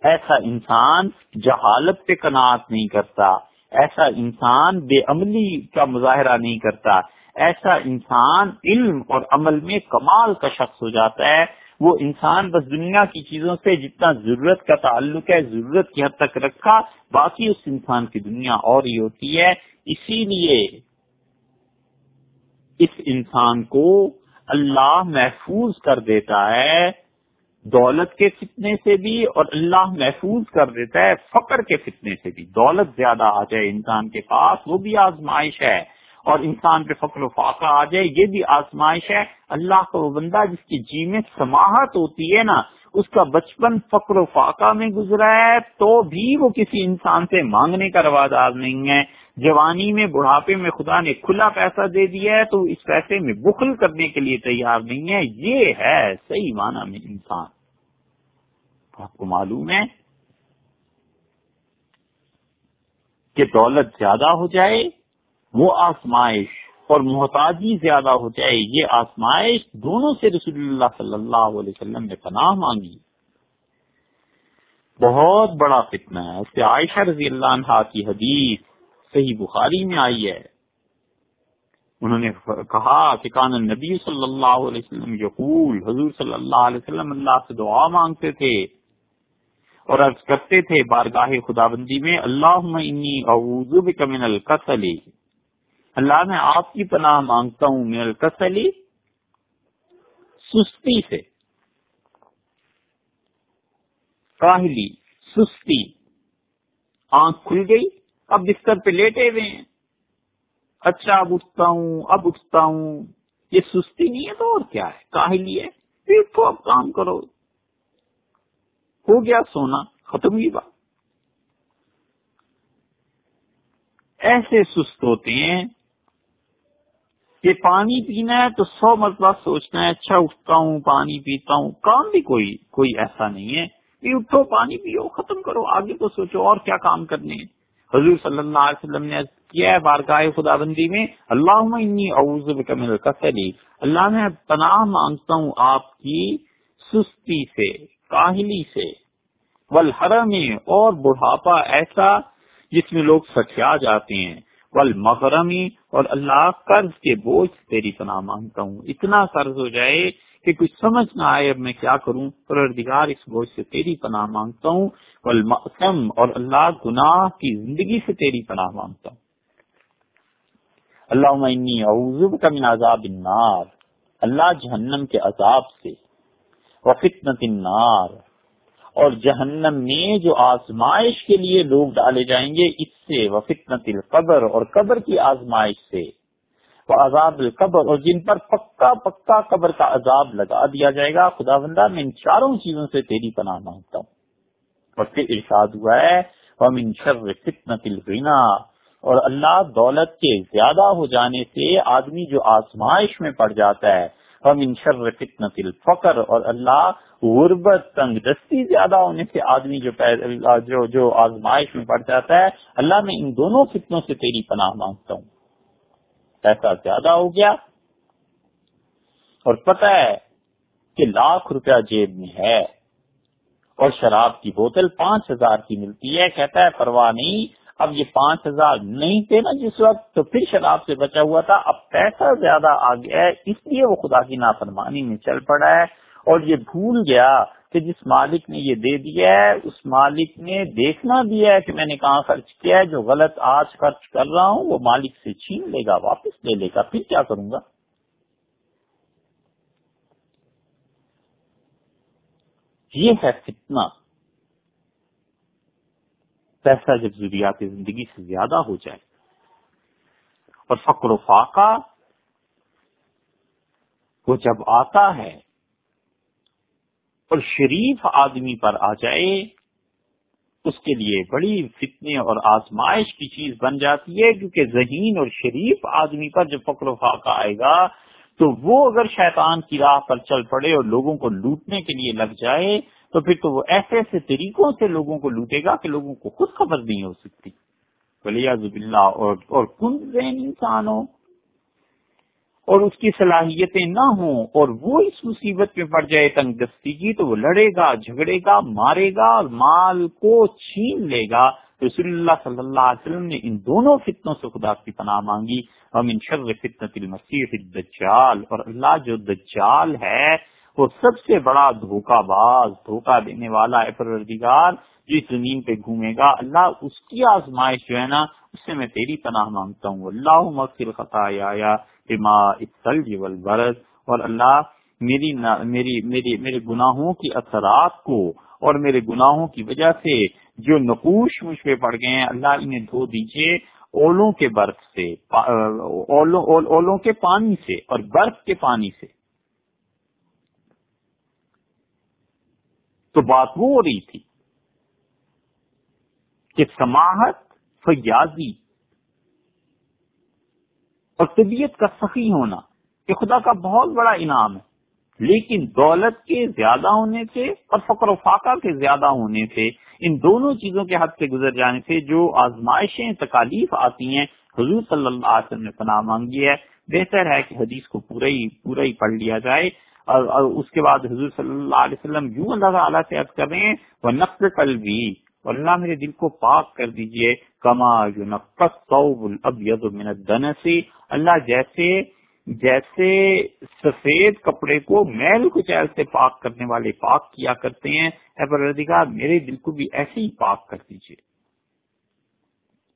ایسا انسان جہالت پہ کناعت نہیں کرتا۔ ایسا انسان بے عملی کا مظاہرہ نہیں کرتا۔ ایسا انسان علم اور عمل میں کمال کا شخص ہو جاتا ہے۔ وہ انسان بس دنیا کی چیزوں سے جتنا ضرورت کا تعلق ہے، ضرورت کی حد تک رکھا، باقی اس انسان کی دنیا اور ہی ہوتی ہے۔ اسی لیے اس انسان کو اللہ محفوظ کر دیتا ہے دولت کے فتنے سے بھی اور اللہ محفوظ کر دیتا ہے فقر کے فتنے سے بھی۔ دولت زیادہ آ جائے انسان کے پاس، وہ بھی آزمائش ہے۔ اور انسان پہ فقر و فاقہ آ جائے، یہ بھی آزمائش ہے۔ اللہ کا وہ بندہ جس کی جی میں سماہت ہوتی ہے نا، اس کا بچپن فقر و فاقہ میں گزرا ہے، تو بھی وہ کسی انسان سے مانگنے کا روادار نہیں ہے۔ جوانی میں، بڑھاپے میں خدا نے کھلا پیسہ دے دیا ہے، تو اس پیسے میں بخل کرنے کے لیے تیار نہیں ہے۔ یہ ہے صحیح معنی میں انسان۔ آپ کو معلوم ہے کہ دولت زیادہ ہو جائے وہ آسمائش اور محتاجی زیادہ ہو جائے، یہ آسمائش دونوں سے رسول اللہ صلی اللہ علیہ وسلم نے پناہ مانگی۔ بہت بڑا فتنہ ہے۔ اس سے عائشہ رضی اللہ عنہ کی حدیث صحیح بخاری میں آئی ہے۔ انہوں نے کہا کہ کان نبی صلی اللہ علیہ وسلم یقول، حضور صلی اللہ علیہ وسلم اللہ سے دعا مانگتے تھے اور عرض کرتے تھے، بارگاہ خدا بندی میں اللہ انی اعوذ بک من القتل۔ اللہ میں آپ کی پناہ مانگتا ہوں من القتل سستی سے۔ کاہلی، سستی۔ آنکھ کھل گئی، اب بستر پہ لیٹے ہوئے ہیں۔ اچھا اب اٹھتا ہوں، اب اٹھتا ہوں۔ یہ سستی نہیں ہے تو اور کیا ہے؟ کاہلی ہے۔ دیکھو اب کام کرو۔ ہو گیا سونا، ختم ہوئی بات۔ ایسے سست ہوتے ہیں کہ پانی پینا ہے تو سو مرتبہ سوچنا ہے اچھا اٹھتا ہوں، پانی پیتا ہوں، کام بھی کوئی کوئی ایسا نہیں ہے کہ اٹھو، پانی پیو، ختم کرو، آگے تو سوچو، اور کیا کام کرنے ہیں؟ حضور صلی اللہ علیہ وسلم نے کیا ہے بارگاہ خدا بندی میں اللہ اعوذ من کسلی اللہ میں پناہ مانگتا ہوں آپ کی سستی سے، کاہلی سے، والحرم اور بڑھاپا ایسا جس میں لوگ سٹیا جاتے ہیں۔ ول مغرمی اور اللہ قرض کے بوجھ تیری پناہ مانگتا ہوں۔ اتنا قرض ہو جائے کہ کچھ سمجھ نہ آئے اب میں کیا کروں؟ پروردگار اس بوجھ سے تیری پناہ مانگتا ہوں، والمأثم، اور اللہ گناہ کی زندگی سے تیری پناہ مانگتا ہوں۔ اللہ انی اعوذ بک من عذاب النار۔ اللہ جہنم کے عذاب سے، وفتنة النار۔ اور جہنم میں جو آزمائش کے لیے لوگ ڈالے جائیں گے، اس سے وفتنة القبر اور قبر کی آزمائش سے۔ وہ عذاب القبر اور جن پر پکا پکا قبر کا عذاب لگا دیا جائے گا، خدا بندہ، میں ان چاروں چیزوں سے تیری پناہ مانگتا ہوں۔ اور پھر ارشاد ہوا ہے، ومن شر فتنة الغنا اور اللہ دولت کے زیادہ ہو جانے سے آدمی جو آزمائش میں پڑ جاتا ہے ومن شر فتنة الفقر اور اللہ غربت تنگ دستی زیادہ ہونے سے آدمی جو جو, جو آزمائش میں پڑ جاتا ہے اللہ میں ان دونوں فتنوں سے تیری پناہ مانگتا ہوں۔ پیسہ زیادہ ہو گیا۔ اور پتہ ہے کہ لاکھ روپیہ جیب میں ہے اور شراب کی بوتل پانچ ہزار کی ملتی ہے۔ کہتا ہے پرواہ نہیں اب یہ پانچ ہزار نہیں تھے نا جس وقت، تو پھر شراب سے بچا ہوا تھا، اب پیسہ زیادہ آ گیا ہے، اس لیے وہ خدا کی نافرمانی میں چل پڑا ہے۔ اور یہ بھول گیا کہ جس مالک نے یہ دے دیا ہے، اس مالک نے دیکھنا دیا ہے کہ میں نے کہاں خرچ کیا ہے، جو غلط آج خرچ کر رہا ہوں، وہ مالک سے چھین لے گا، واپس لے لے گا، پھر کیا کروں گا؟ یہ ہے فتنہ۔ پیسہ جب ضروریات زندگی سے زیادہ ہو جائے۔ اور فقر و فاقہ وہ جب آتا ہے اور شریف آدمی پر آ جائے، اس کے لیے بڑی فتنے اور آزمائش کی چیز بن جاتی ہے، کیونکہ ذہین اور شریف آدمی پر جب فقر و فاقہ آئے گا، تو وہ اگر شیطان کی راہ پر چل پڑے اور لوگوں کو لوٹنے کے لیے لگ جائے تو پھر تو وہ ایسے ایسے طریقوں سے لوگوں کو لوٹے گا کہ لوگوں کو خود خبر نہیں ہو سکتی۔ ولیہ اللہ اور اور کن ذہن انسان ہو؟ اور اس کی صلاحیتیں نہ ہوں اور وہ اس مصیبت میں پڑ جائے تنگ دستی کی تو وہ لڑے گا، جھگڑے گا، مارے گا، اور مال کو چھین لے گا۔ رسول اللہ صلی اللہ علیہ وسلم نے ان دونوں فتنوں سے خدا کی پناہ مانگی۔ ہم ان شر فتنت المسیح الدجال، اور اللہ جو دجال ہے وہ سب سے بڑا دھوکہ باز، دھوکہ دینے والا ہے پروردگار، جو اس زمین پہ گھومے گا۔ اللہ اس کی آزمائش جو ہے نا، اس سے میں تیری پناہ مانگتا ہوں۔ اللہ مغفر خطا یا بما والبرد۔ اور اللہ، میری میری میری، میرے گناہوں کی اثرات کو اور میرے گناہوں کی وجہ سے جو نقوش مجھ پہ پڑ گئے ہیں، اللہ انہیں دھو دیجیے اولوں کے برف سے اولوں کے پانی سے اور برف کے پانی سے۔ تو بات وہ ہو رہی تھی کہ سماہت فیاضی اور طبیعت کا سخی ہونا یہ خدا کا بہت بڑا انعام ہے، لیکن دولت کے زیادہ ہونے سے اور فقر و فاقہ کے زیادہ ہونے سے، ان دونوں چیزوں کے حد سے گزر جانے سے جو آزمائشیں، تکالیف آتی ہیں، حضور صلی اللہ علیہ وسلم نے پناہ مانگی ہے۔ بہتر ہے کہ حدیث کو پورا ہی پورا ہی پڑھ لیا جائے۔ اور, اور اس کے بعد حضور صلی اللہ علیہ وسلم یوں اللہ تعالیٰ سے عرض کر رہے ہیں وہ نقل کل بھی اور اللہ میرے دل کو پاک کر دیجیے کما جو نقص من الدنسی اللہ جیسے جیسے سفید کپڑے کو میل کچیل سے پاک کرنے والے پاک کیا کرتے ہیں اے پروردگار میرے دل کو بھی ایسے ہی پاک کر دیجیے۔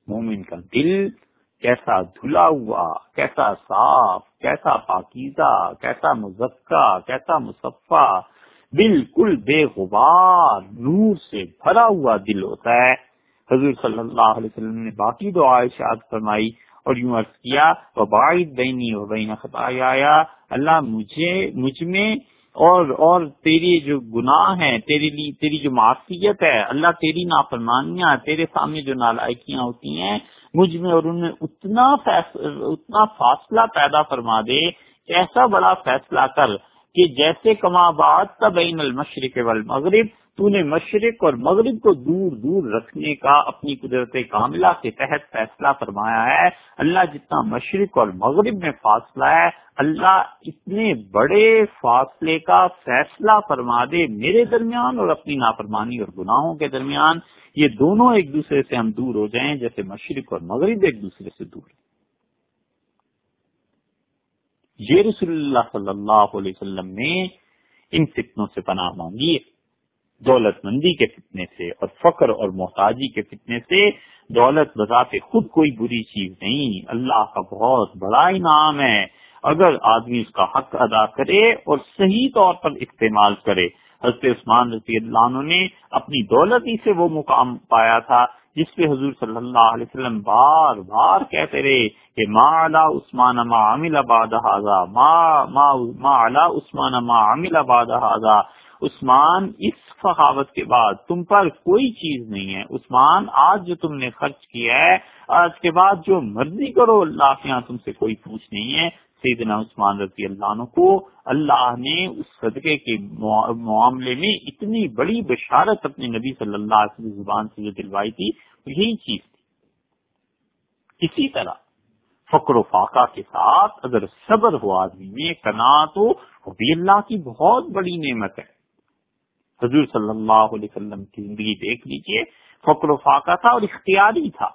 مومن کا دل کیسا دھلا ہوا، کیسا صاف، کیسا پاکیزہ، کیسا مزکہ کیسا مصفہ، بالکل بے غبار، نور سے بھرا ہوا دل ہوتا ہے۔ حضور صلی اللہ علیہ وسلم نے باقی دو عائشات فرمائی اور یوں عرض کیا باعث بینی و بین خطایا اللہ مجھے، مجھ میں اور اور تیری جو گناہ ہیں تیری لی تیری جو معصیت ہے، اللہ تیری نافرمانیاں، تیرے سامنے جو نالائکیاں ہوتی ہیں مجھ میں اور ان میں اتنا اتنا فاصلہ پیدا فرما دے ایسا بڑا فیصلہ کر کہ جیسے کما بات بین المشرق والمغرب تو نے مشرق اور مغرب کو دور دور رکھنے کا اپنی قدرت کاملہ کے تحت فیصلہ فرمایا ہے۔ اللہ جتنا مشرق اور مغرب میں فاصلہ ہے، اللہ اتنے بڑے فاصلے کا فیصلہ فرما دے میرے درمیان اور اپنی نافرمانی اور گناہوں کے درمیان۔ یہ دونوں ایک دوسرے سے ہم دور ہو جائیں جیسے مشرق اور مغرب ایک دوسرے سے دور۔ یہ رسول اللہ صلی اللہ علیہ وسلم نے ان فتنوں سے پناہ مانگی ہے۔ دولت مندی کے فتنے سے اور فقر اور محتاجی کے فتنے سے دولت بذات خود کوئی بری چیز نہیں۔ اللہ کا بہت بڑا انعام ہے۔ اگر آدمی اس کا حق ادا کرے اور صحیح طور پر استعمال کرے۔ حضرت عثمان رضی اللہ عنہ نے اپنی دولت ہی سے وہ مقام پایا تھا جس پہ حضور صلی اللہ علیہ وسلم بار بار کہتے رہے کہ ما علا عثمان ما عمل آباد ما ما علا عثمان ما عمل آباد عثمان، اس فخاوت کے بعد تم پر کوئی چیز نہیں ہے۔ عثمان، آج جو تم نے خرچ کیا ہے، آج کے بعد جو مرضی کرو، اللہ کے یہاں تم سے کوئی پوچھ نہیں ہے۔ سیدنا عثمان رضی اللہ عنہ کو اللہ نے اس صدقے کے معاملے میں اتنی بڑی بشارت اپنے نبی صلی اللہ علیہ وسلم زبان سے جو دلوائی تھی یہی چیز تھی۔ اسی طرح فقر و فاقہ کے ساتھ اگر صبر ہو آدمی میں، کنا تو وہ بھی اللہ کی بہت بڑی نعمت ہے۔ حضور صلی اللہ علیہ وسلم کی زندگی دیکھ لیجیے، فقر و فاقہ تھا اور اختیاری تھا۔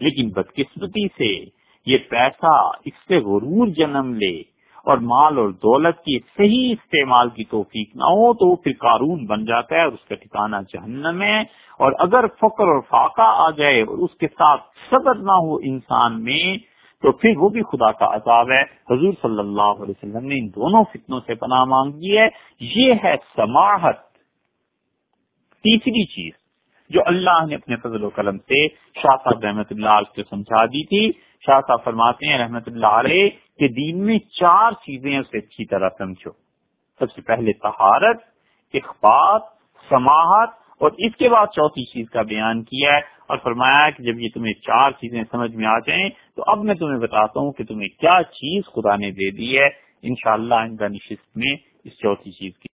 لیکن بدقسمتی سے یہ پیسہ اس سے غرور جنم لے اور مال اور دولت کی صحیح استعمال کی توفیق نہ ہو تو وہ پھر قارون بن جاتا ہے اور اس کا ٹھکانا جہنم ہے۔ اور اگر فقر اور فاقہ آ جائے اور اس کے ساتھ صبر نہ ہو انسان میں تو پھر وہ بھی خدا کا عذاب ہے۔ حضور صلی اللہ علیہ وسلم نے ان دونوں فتنوں سے پناہ مانگی ہے۔ یہ ہے سماہت تیسری چیز جو اللہ نے اپنے فضل و قلم سے شاہ صاحب رحمت اللہ علیہ کو سمجھا دی تھی۔ شاہ صاحب فرماتے ہیں رحمت اللہ علیہ کہ دین میں چار چیزیں اسے اچھی طرح سمجھو۔ سب سے پہلے تہارت اخبار سماہت اور اس کے بعد چوتھی چیز کا بیان کیا ہے اور فرمایا کہ جب یہ تمہیں چار چیزیں سمجھ میں آ جائیں، تو اب میں تمہیں بتاتا ہوں کہ تمہیں کیا چیز خدا نے دے دی ہے۔ انشاءاللہ شاء اللہ نشست میں اس چوتھی چیز کی